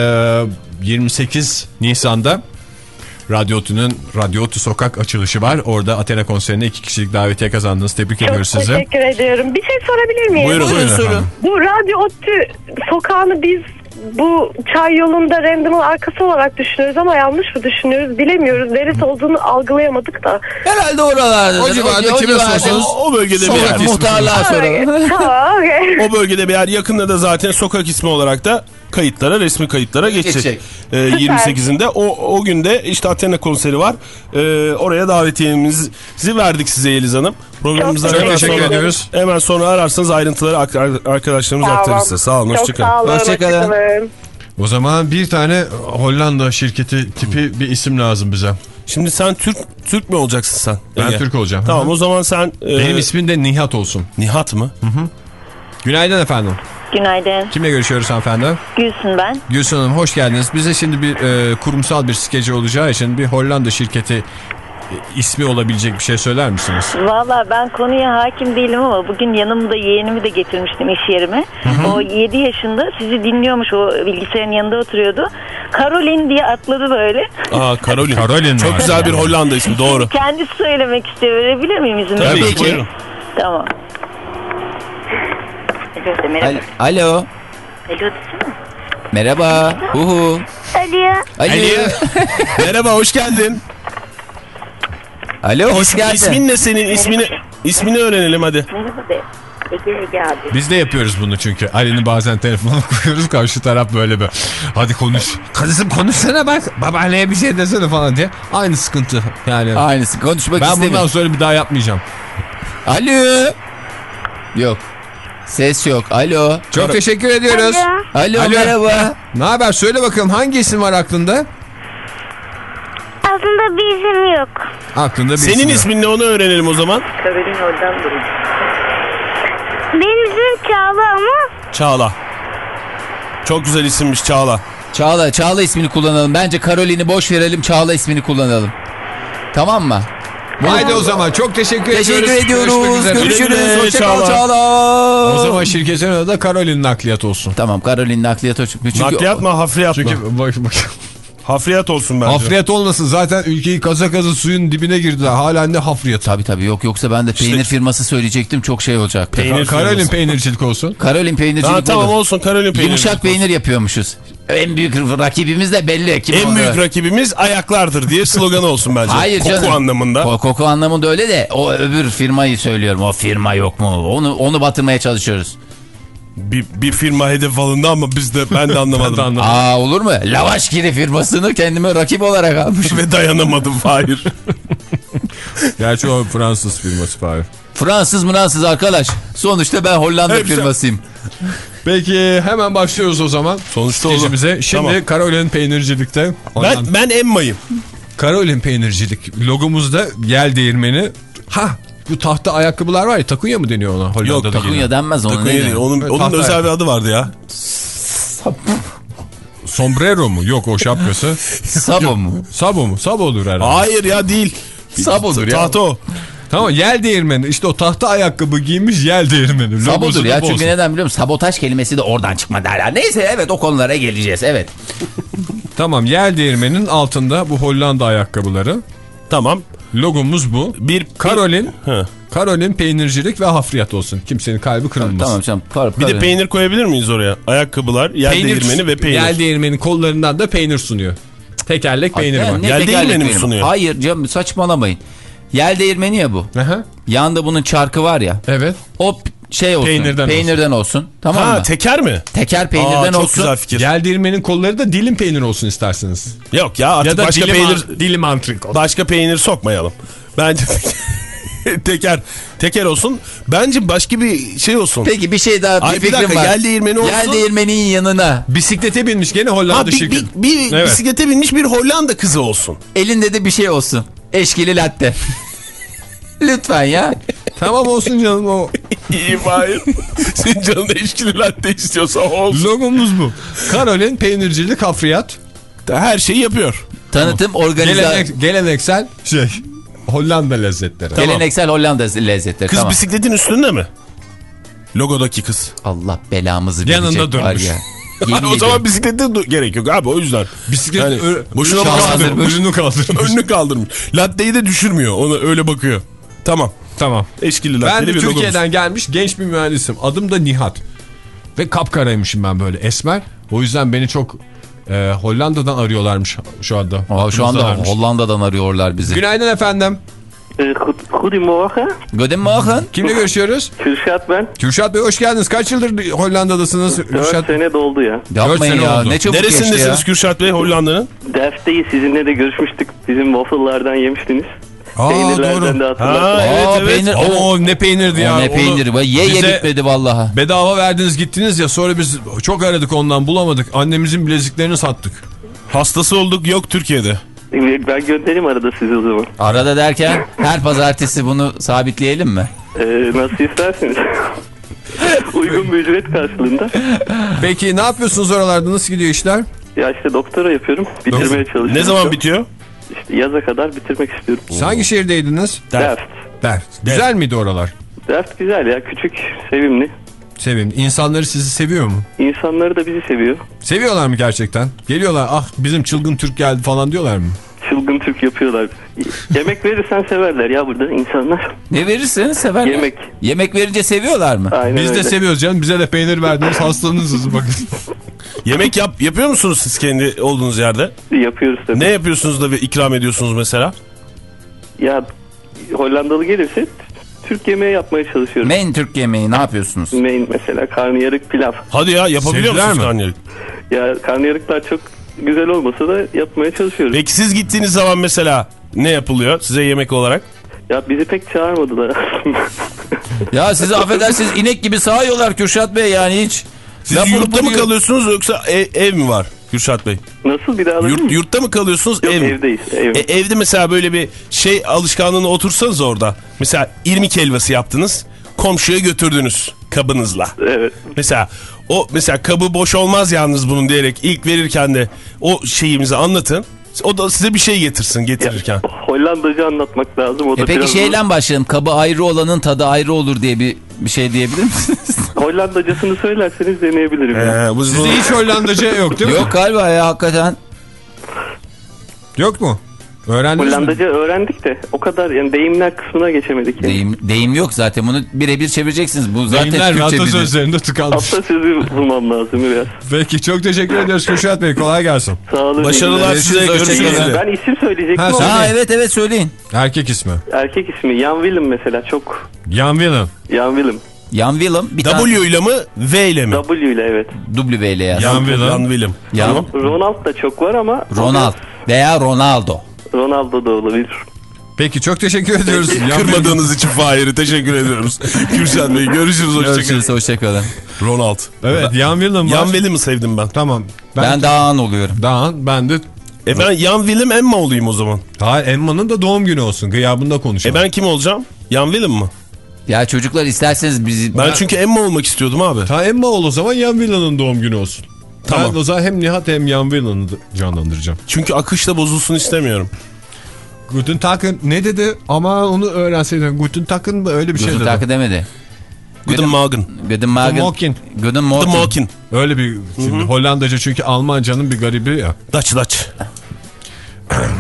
D: 28 Nisan'da Radyo Otu'nun Radyo Otu sokak açılışı var. Orada Athena konserine iki kişilik davetiye kazandınız. Tebrik
J: Çok
D: ediyoruz sizi.
J: teşekkür ediyorum. Bir şey sorabilir miyim?
D: Buyurun, buyurun efendim.
J: Bu Radyo Ottu sokağını biz bu çay yolunda random'ın arkası olarak düşünüyoruz ama yanlış mı düşünüyoruz bilemiyoruz. Neresi olduğunu algılayamadık da.
B: Herhalde oralarda.
D: O civarda kime sorsanız
C: O, bölgede bir yer.
B: muhtarlığa soralım. [LAUGHS]
C: O bölgede bir yer. Yakında da zaten sokak ismi olarak da kayıtlara, resmi kayıtlara geçecek.
B: Geçecek.
C: Ee, 28'inde. O, o günde işte Athena konseri var. Ee, oraya davetiyemizi verdik size Yeliz Hanım. Programımızdan
J: Çok
D: teşekkür
C: sonra,
D: ediyoruz.
C: Hemen sonra ararsanız ayrıntıları arkadaşlarımız
J: Tamam.
C: aktarır size. Sağ olun.
J: Çok
C: Hoşçakalın.
J: sağ olun.
B: Hoşçakalın.
J: hoşçakalın.
D: O zaman bir tane Hollanda şirketi tipi bir isim lazım bize.
C: Şimdi sen Türk Türk mü olacaksın sen?
D: Ben
C: Ege?
D: Türk olacağım.
C: Tamam o zaman sen... e,
D: Benim ismim de Nihat olsun.
C: Nihat mı?
D: Günaydın efendim.
K: Günaydın.
D: Kimle görüşüyoruz hanımefendi?
K: Gülsün ben.
D: Gülsün Hanım hoş geldiniz. Bize şimdi bir e, kurumsal bir skeci olacağı için bir Hollanda şirketi ismi olabilecek bir şey söyler misiniz?
K: Valla ben konuya hakim değilim ama bugün yanımda yeğenimi de getirmiştim iş yerime. O 7 yaşında sizi dinliyormuş o bilgisayarın yanında oturuyordu. Caroline diye atladı böyle.
C: Aa Karolin. [LAUGHS]
D: Karolin
C: Çok güzel bir Hollanda ismi doğru. [LAUGHS]
K: Kendisi söylemek istiyor. Verebilir miyim izin?
C: Tabii ki. Buyurun.
K: Tamam. Alo, merhaba.
B: Al- Alo.
K: Alo.
B: Merhaba. Huhu.
K: Alo.
B: Alo.
C: Merhaba hoş geldin.
B: Alo hoş geldin.
C: İsmin ne senin? İsmini ismini öğrenelim hadi.
K: Merhaba de. Ege Ege abi.
D: Biz de yapıyoruz bunu çünkü. Ali'nin bazen telefonuna [LAUGHS] koyuyoruz karşı taraf böyle böyle. Hadi konuş. Kızım konuşsana bak. Babaanneye bir şey desene falan diye. Aynı sıkıntı yani.
B: Aynısı konuşmak
D: ben bundan
B: istemiyorum.
D: sonra bir daha yapmayacağım.
B: Alo. Yok. Ses yok. Alo.
D: Çok teşekkür ediyoruz.
B: Alo,
D: Alo.
B: merhaba.
D: Ne haber? Söyle bakalım hangi isim var aklında?
L: Aslında bir isim yok.
D: Aklında bir
C: Senin
D: isim yok.
C: ismin ne onu öğrenelim o zaman.
K: Caroline oradan durun.
L: Benim ismim Çağla ama
C: Çağla. Çok güzel isimmiş Çağla.
B: Çağla, Çağla ismini kullanalım. Bence Karolin'i boş verelim. Çağla ismini kullanalım. Tamam mı?
D: Haydi o zaman çok teşekkür,
B: Teşekkür
D: ediyoruz.
B: ediyoruz.
D: Görüşmek üzere.
B: Görüşürüz.
C: Güle
B: Hoşçakal
C: Çağla.
B: Çağla.
D: O zaman şirketin adı da Karolin Nakliyat olsun.
B: Tamam Karolin nakliyat çünkü
C: Nakliyat mı hafriyat
D: Çünkü
C: mı?
D: bak, bak,
C: Hafriyat olsun bence.
D: Hafriyat olmasın zaten ülkeyi kaza kaza suyun dibine girdiler. Hala ne hafriyat?
B: Tabii tabii yok yoksa ben de peynir firması söyleyecektim çok şey olacak.
C: Peynir
D: Karolin peynircilik olsun. [LAUGHS]
B: Karolin peynircilik
C: Ha, tamam
B: olur.
C: olsun Karolin peyniri.
B: Yumuşak peynir yapıyormuşuz. En büyük rakibimiz de belli. Kim
C: En
B: onu-
C: büyük rakibimiz ayaklardır diye sloganı olsun bence.
B: Hayır
C: Koku
B: canım.
C: anlamında.
B: Ko- koku anlamında öyle de o öbür firmayı söylüyorum. O firma yok mu? Onu onu batırmaya çalışıyoruz.
C: Bir, bir firma hedef alındı ama biz de ben de [LAUGHS] anlamadım.
B: Aa olur mu? Lavaş kiri firmasını kendime rakip olarak almışım.
C: Ve dayanamadım Fahir. [LAUGHS]
D: Gerçi o Fransız firması Fahir.
B: Fransız Fransız arkadaş. Sonuçta ben Hollanda
C: Hepsi-
B: firmasıyım.
D: Peki hemen başlıyoruz o zaman.
C: Sonuçta olur.
D: Skecimize. Şimdi
C: Tamam.
D: Karolin peynircilikte.
C: Ben, ben Emma'yım.
D: Karolin peynircilik logomuzda yel değirmeni. Ha bu tahta ayakkabılar var ya takunya mı deniyor ona Hollanda'da?
C: Yok,
B: Takunya
D: gelen?
B: denmez ona.
C: Takunya değil. Onun, onun özel
D: ayak-
C: bir adı vardı ya.
D: Sombrero mu? Yok o şapkası.
B: Sabo mu?
D: Sabo mu? Sabo olur herhalde.
C: Hayır ya değil.
B: Sabodur ya.
C: Tahta o.
D: Tamam yel değirmeni. İşte o tahta ayakkabı giymiş yel değirmeni.
B: Sabodur ya çünkü
D: olsun.
B: neden biliyor musun? Sabotaj kelimesi de oradan çıkma derler. Neyse evet o konulara geleceğiz evet.
D: Tamam yel değirmenin altında bu Hollanda ayakkabıları.
C: Tamam.
D: Logomuz bu.
C: Bir
D: Karolin.
C: Hı.
D: Karolin peynircilik ve hafriyat olsun. Kimsenin kalbi kırılmasın.
B: Tamam canım. Par,
C: Bir de peynir koyabilir miyiz oraya? Ayakkabılar, yer değirmeni ve peynir.
D: Yel değirmenin kollarından da peynir sunuyor. Tekerlek peynir var.
C: Yel değirmeni mi
B: peyniri?
C: sunuyor?
B: Hayır canım saçmalamayın. Yel değirmeni ya bu.
D: Aha,
B: Yanında bunun çarkı var ya.
D: evet.
B: O şey olsun.
D: Peynirden
B: Peynirden, olsun. Tamam
C: Ha
B: mı?
C: teker mi?
B: Teker peynirden
C: Aa, çok
B: olsun.
C: güzel fikir.
D: Yel değirmenin kolları da dilim peynir olsun isterseniz.
C: Yok ya artık
D: Ya da
C: başka
D: dilim,
C: peynir
D: an- dilim antrikot.
C: başka peynir sokmayalım. Bence [LAUGHS] teker teker olsun. Bence başka bir şey olsun.
B: Peki bir şey daha bir
C: Ay, bir
B: fikrim
C: dakika,
B: var.
C: yel değirmeni olsun.
B: Yel değirmeninin yanına
D: Bisiklete binmiş gene Hollanda
C: Ha, bir, bir,
D: şirketi.
C: bir
D: Evet.
C: bisiklete binmiş bir Hollanda kızı olsun.
B: elinde de bir şey olsun. Eşkili latte. Lütfen ya.
D: Tamam olsun canım o.
C: İyi Fahir. [LAUGHS] Senin canın eşkili latte istiyorsa olsun.
D: Logomuz bu. Karolin peynircilik hafriyat.
C: Her şeyi yapıyor.
B: Tanıtım organize...
D: Gelenek, geleneksel şey. Hollanda lezzetleri.
B: Geleneksel Hollanda lezzetleri.
C: Kız
B: tamam.
C: bisikletin üstünde mi? Logodaki kız.
B: Allah belamızı
D: Yanında
B: verecek var
D: durmuş.
B: ya. [LAUGHS] Yemin
C: o zaman bisiklete gerek yok abi o yüzden.
D: Bisiklet
C: Yani boşuna
D: kaldırmış. Önünü kaldırmış.
C: Önünü kaldırmış. Latteyi de düşürmüyor. Onu öyle bakıyor. Tamam.
D: Tamam.
C: Eşkili
D: Ben de
C: bir logomuz.
D: Türkiye'den gelmiş genç bir mühendisim. Adım da Nihat. Ve kapkaraymışım ben böyle esmer. O yüzden beni çok e, Hollanda'dan arıyorlarmış şu anda.
B: Aa, şu anda
D: Aklımızdalarmış.
B: Hollanda'dan arıyorlar bizi.
D: Günaydın efendim.
M: Goedemorgen.
B: Goedemorgen.
D: Kimle görüşüyoruz?
M: Kürşat ben.
D: Kürşat Bey hoş geldiniz. Kaç yıldır Hollanda'dasınız?
M: 4
D: Kürşat
M: sene doldu ya.
B: Yapmayın
D: sene
B: ya.
D: oldu.
B: Ne çabuk geçti ya.
C: Neresindesiniz Kürşat Bey Hollanda'nın?
M: Delft'teyiz. Sizinle de görüşmüştük. Bizim waffle'lardan yemiştiniz.
D: Aa,
M: Peynirlerden
D: doğru.
M: de hatırlattım.
C: Ha, evet
B: Aa,
C: evet.
B: peynir.
D: Oo, ne peynirdi ya.
B: O ne
D: Onu
B: peyniri. be. Ye ye bitmedi vallahi.
D: Bedava verdiniz gittiniz ya sonra biz çok aradık ondan bulamadık. Annemizin bileziklerini sattık.
C: Hastası olduk yok Türkiye'de.
M: Ben göndereyim arada sizi o zaman.
B: Arada derken her pazartesi bunu sabitleyelim mi?
M: Ee, nasıl isterseniz. [LAUGHS] Uygun bir ücret karşılığında.
D: Peki ne yapıyorsunuz oralarda nasıl gidiyor işler?
M: Ya işte doktora yapıyorum. Bitirmeye çalışıyorum.
C: Ne zaman bitiyor?
M: İşte yaza kadar bitirmek istiyorum.
D: Siz hangi şehirdeydiniz?
M: Delft.
D: Delft. Güzel miydi oralar?
M: Delft güzel ya. Küçük, sevimli.
D: Sevin. İnsanları sizi seviyor mu?
M: İnsanları da bizi seviyor.
D: Seviyorlar mı gerçekten? Geliyorlar ah bizim çılgın Türk geldi falan diyorlar mı?
M: Çılgın Türk yapıyorlar. Yemek verirsen severler ya burada insanlar.
B: Ne verirsin severler.
M: Yemek.
B: Yemek verince seviyorlar mı?
M: Aynen
D: Biz de
M: öyle.
D: seviyoruz canım. Bize de peynir verdiniz hastalığınızız bakın. [LAUGHS]
C: Yemek yap yapıyor musunuz siz kendi olduğunuz yerde?
M: Yapıyoruz tabii.
C: Ne yapıyorsunuz da ikram ediyorsunuz mesela?
M: Ya Hollandalı gelirse Türk yemeği yapmaya çalışıyorum.
B: Main Türk yemeği ne yapıyorsunuz?
M: Main mesela karnıyarık pilav.
C: Hadi ya yapabiliyor
D: Sevdiler
C: musunuz
D: mi?
C: karnıyarık?
M: Ya karnıyarıklar çok güzel olmasa da yapmaya çalışıyoruz.
C: Peki siz gittiğiniz zaman mesela ne yapılıyor size yemek olarak?
M: Ya bizi pek çağırmadılar aslında. [LAUGHS]
B: Ya sizi affedersiniz inek gibi sağıyorlar Kürşat Bey yani hiç.
C: Siz
B: Lafını
C: yurtta mı kalıyorsunuz yoksa ev, ev mi var Kürşat Bey?
M: Nasıl bir daha
C: Yurt, yurtta mı kalıyorsunuz
M: Yok
C: ev mi?
M: evdeyiz. Ev.
C: E, evde mesela böyle bir şey alışkanlığına otursanız orada. Mesela irmik helvası yaptınız. Komşuya götürdünüz kabınızla.
M: Evet.
C: Mesela o mesela kabı boş olmaz yalnız bunun diyerek ilk verirken de o şeyimizi anlatın. O da size bir şey getirsin getirirken.
M: Hollandaca anlatmak lazım. O da
B: E peki
M: biraz
B: şeyle başlayalım. Kabı ayrı olanın tadı ayrı olur diye bir bir şey diyebilir misiniz? [LAUGHS]
M: Hollandacasını söylerseniz deneyebilirim. ya.
C: Ee, bu-
D: Sizde hiç Hollandaca yok değil mi?
B: Yok galiba ya hakikaten.
D: Yok mu? Öğrendiniz mi?
M: Hollandaca öğrendik de o kadar yani deyimler kısmına geçemedik. Yani.
B: Deyim, deyim yok zaten bunu birebir çevireceksiniz. Bu zaten
D: Deyimler
B: Türkçe bizim.
D: atasözlerinde tıkanmış.
M: Atasözü bulmam lazım biraz.
D: Peki çok teşekkür ediyoruz Kürşat Bey. Kolay gelsin.
M: Sağ olun.
C: Başarılar size.
B: Görüşürüz,
C: Görüşmek
B: hoşçakalın.
C: üzere.
M: Ben isim söyleyecektim
D: Ha,
M: ama
D: söyle.
B: Ha evet evet söyleyin.
D: Erkek ismi.
M: erkek ismi Jan Willem mesela çok
D: Jan Willem.
M: Jan Willem.
B: Jan Willem bir
C: W ile mi V ile mi?
M: W ile evet.
B: W ile yaz.
D: Jan Willem.
C: Jan Willem.
B: Jan,
M: Ronald da çok var ama
B: Ronald veya Ronaldo.
M: Ronaldo da olabilir.
D: Peki çok teşekkür ediyoruz.
C: Kırmadığınız için Fahir'i teşekkür ediyoruz. [LAUGHS] Kürşat Bey görüşürüz. Hoşçakalın.
B: Görüşürüz hoşçakalın.
C: Ronald.
D: Evet Jan Willem var.
C: Yan Willem'i sevdim ben.
D: Tamam.
B: Ben,
D: Ben,
B: daha an oluyorum.
D: Dağın ben de
C: E ben Yan Willem Emma olayım o zaman.
D: Hayır Emma'nın da doğum günü olsun. Gıyabında konuşalım.
C: E ben kim olacağım? Yan Willem mi?
B: Ya çocuklar isterseniz bizi...
C: Ben çünkü Emma olmak istiyordum abi.
D: Ta Emma ol o zaman Jan Willem'in doğum günü olsun.
C: Tamam.
D: Ben o zaman hem Nihat hem Jan Willem'ı canlandıracağım.
C: Çünkü akışta bozulsun istemiyorum.
D: Guten Tag'ın ne dedi ama onu öğrenseydin. Guten Tag'ın mı öyle bir şey
B: Guten
D: dedi.
B: Tag demedi.
C: Guten Morgen.
B: Guten Morgen.
D: Morgen.
B: Guten Morgen.
D: Öyle bir şimdi Hollandaca çünkü Almancanın bir garibi ya.
C: Dutch Dutch.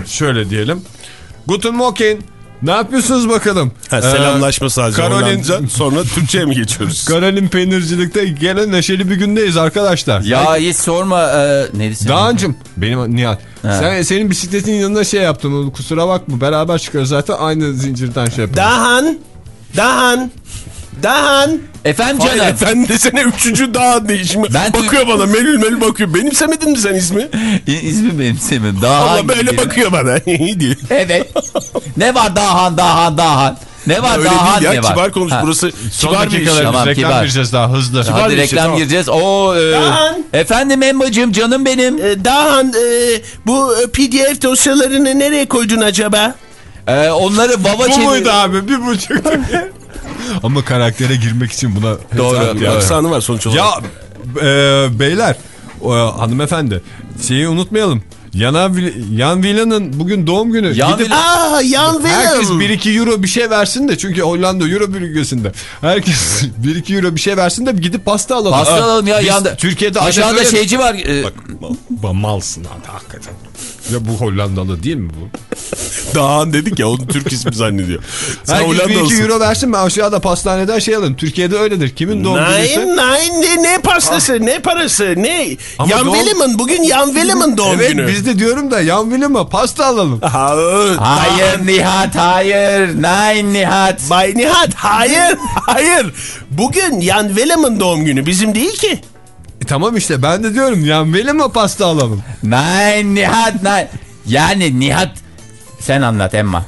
D: Şöyle diyelim. Guten Morgen. Ne yapıyorsunuz bakalım?
C: Ha,
D: Ee,
C: selamlaşma sadece
D: Karolin-
C: Hollandaca. Sonra Türkçe'ye mi geçiyoruz? [LAUGHS]
D: Karolin Peynircilik'te gene neşeli bir gündeyiz arkadaşlar.
B: Ya hiç sorma. E, neydi senin?
D: Dağıncım benim Nihat.
B: Ha.
D: Sen senin bisikletin yanında şey yaptım. Kusura bakma beraber çıkıyoruz zaten aynı zincirden şey yapıyoruz.
C: Dahan. Dahan. Dahan.
B: Efendim
C: Hayır
B: canım.
C: efendim desene üçüncü Dahan değişimi.
B: Ben-
C: bakıyor bana melül melül bakıyor. Benimsemedin mi sen ismi?
B: İsmi benim sevim. Daha
C: Allah böyle bakıyor bana. [LAUGHS] İyi diyor.
B: Evet. ne var Dahan Dahan Dahan? Ne var
C: Öyle
B: Dahan
C: değil ya
B: ne var?
C: kibar konuş.
B: Ha.
C: Burası
D: Son
C: kibar bir iş.
D: dakikalarımız
B: Tamam,
D: reklam
B: kibar.
D: gireceğiz daha hızlı.
C: Kibar
B: Hadi
C: bir şey,
B: reklam
C: tamam.
B: gireceğiz. Oo, e,
C: Dahan.
B: efendim Emma'cığım canım benim.
C: Ee, Dahan e, bu e, pdf dosyalarını nereye koydun acaba?
B: E, onları baba
D: Bu
B: çevir.
D: muydu abi bir buçuk dakika. [LAUGHS] Ama karaktere girmek için buna
B: Doğru,
C: aksanı var sonuç olarak.
D: Ya e, beyler o, hanımefendi şeyi unutmayalım. Yana, Jan Villen'ın bugün doğum günü.
B: Jan
D: Gidip
C: Aa Yan
D: Herkes
C: Willem.
D: 1-2 euro bir şey versin de çünkü Hollanda euro bölgesinde. Herkes [LAUGHS] 1-2 euro bir şey versin de gidip pasta alalım.
B: Pasta alalım ya.
D: biz
B: yanda,
D: Türkiye'de
B: aşağıda şeyci var. e,
D: Bak, malsın abi hakikaten. Ya bu Hollandalı değil mi bu?
C: Dahan dedik ya onun Türk ismi zannediyor. [LAUGHS] Sen
D: Herkes 1-2
C: Hollandalısın.
D: euro versin ben aşağıda pastaneden şey alırım. Türkiye'de öyledir. Kimin doğum günüyse.
C: Nein nein ne, ne pastası ne parası ne?
D: Ama
C: Yan
D: doğum-
C: Willem'in bugün Yan Willem'in doğum
D: Evet
C: günü.
D: biz de diyorum da Jan Willem'a pasta alalım.
C: Ha,
B: Hayır Nihat hayır. Nein Nihat.
C: Bay Nihat hayır hayır. Bugün Yan Willem'in doğum günü bizim değil ki.
D: E, tamam işte ben de diyorum Jan Willem'a pasta alalım.
B: Nein Nihat nein. Yani Nihat sen anlat Emma.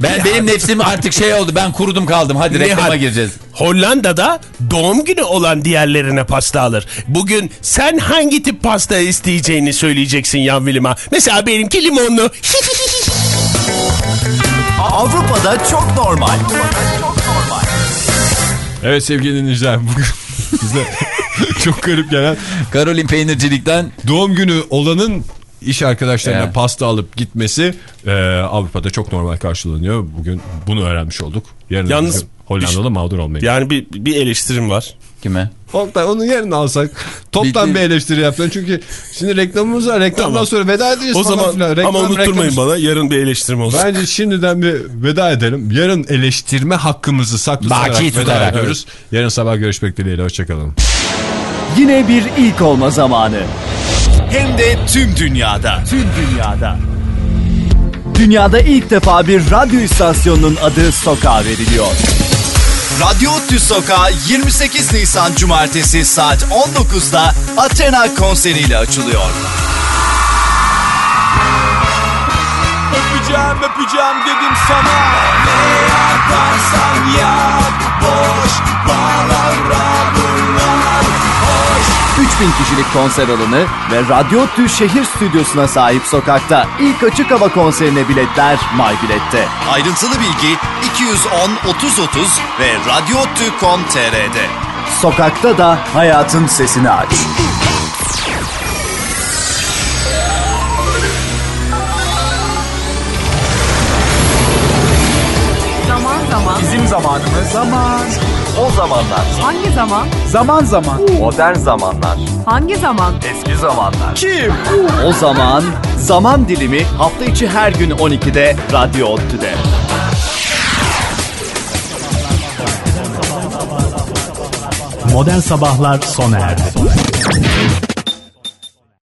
B: Ben benim nefsim artık şey oldu. Ben kurudum kaldım. Hadi reklama
C: Nihat,
B: gireceğiz.
C: Hollanda'da doğum günü olan diğerlerine pasta alır. Bugün sen hangi tip pasta isteyeceğini söyleyeceksin Yan Willem'a. Mesela benimki limonlu. [LAUGHS]
F: Avrupa'da çok normal.
D: Evet sevgili dinleyiciler bugün [LAUGHS] bize [LAUGHS] çok garip gelen
B: Karolin Peynircilik'ten
D: doğum günü olanın iş arkadaşlarına
B: Evet.
D: pasta alıp gitmesi e, Avrupa'da çok normal karşılanıyor. Bugün bunu öğrenmiş olduk. Yarın
C: Yalnız-
D: Hollandalı mağdur olmayın.
C: Yani bir, bir eleştirim var.
B: kime?
D: Oktay onun yerine alsak toptan bir eleştiri yapsan çünkü şimdi reklamımız var reklamdan
C: Tamam.
D: sonra veda edeceğiz
C: O zaman
D: filan. Reklam,
C: ama unutturmayın
D: reklam-
C: bana yarın bir eleştirim olsun.
D: Bence şimdiden bir veda edelim. Yarın eleştirme hakkımızı saklı tutarak veda
B: tutarak.
D: ediyoruz. Yarın sabah görüşmek dileğiyle. Hoşçakalın.
E: Yine bir ilk olma zamanı.
F: Hem de tüm dünyada.
E: Tüm dünyada. Dünyada ilk defa bir radyo istasyonunun adı sokağa veriliyor.
F: Radyo Tü Sokağı 28 Nisan Cumartesi saat 19'da Athena konseriyle açılıyor.
D: Öpeceğim öpeceğim dedim sana. Ne yaparsan yap. Boş bunlar.
E: 3000 kişilik konser alanı ve Radyo Tü şehir stüdyosuna sahip sokakta ilk açık hava konserine biletler MyBilet'te.
F: Ayrıntılı bilgi 210 30 30 ve radyotü.com.tr'de.
E: Sokakta da hayatın sesini aç.
I: Zaman zaman.
E: Bizim zamanımız zaman. O zamanlar.
N: Hangi zaman?
E: Zaman zaman. Modern zamanlar.
N: Hangi zaman?
E: Eski zamanlar. Kim? O zaman zaman dilimi hafta içi her gün 12'de Radyo ODTÜ'de.
O: Modern Sabahlar sona erdi.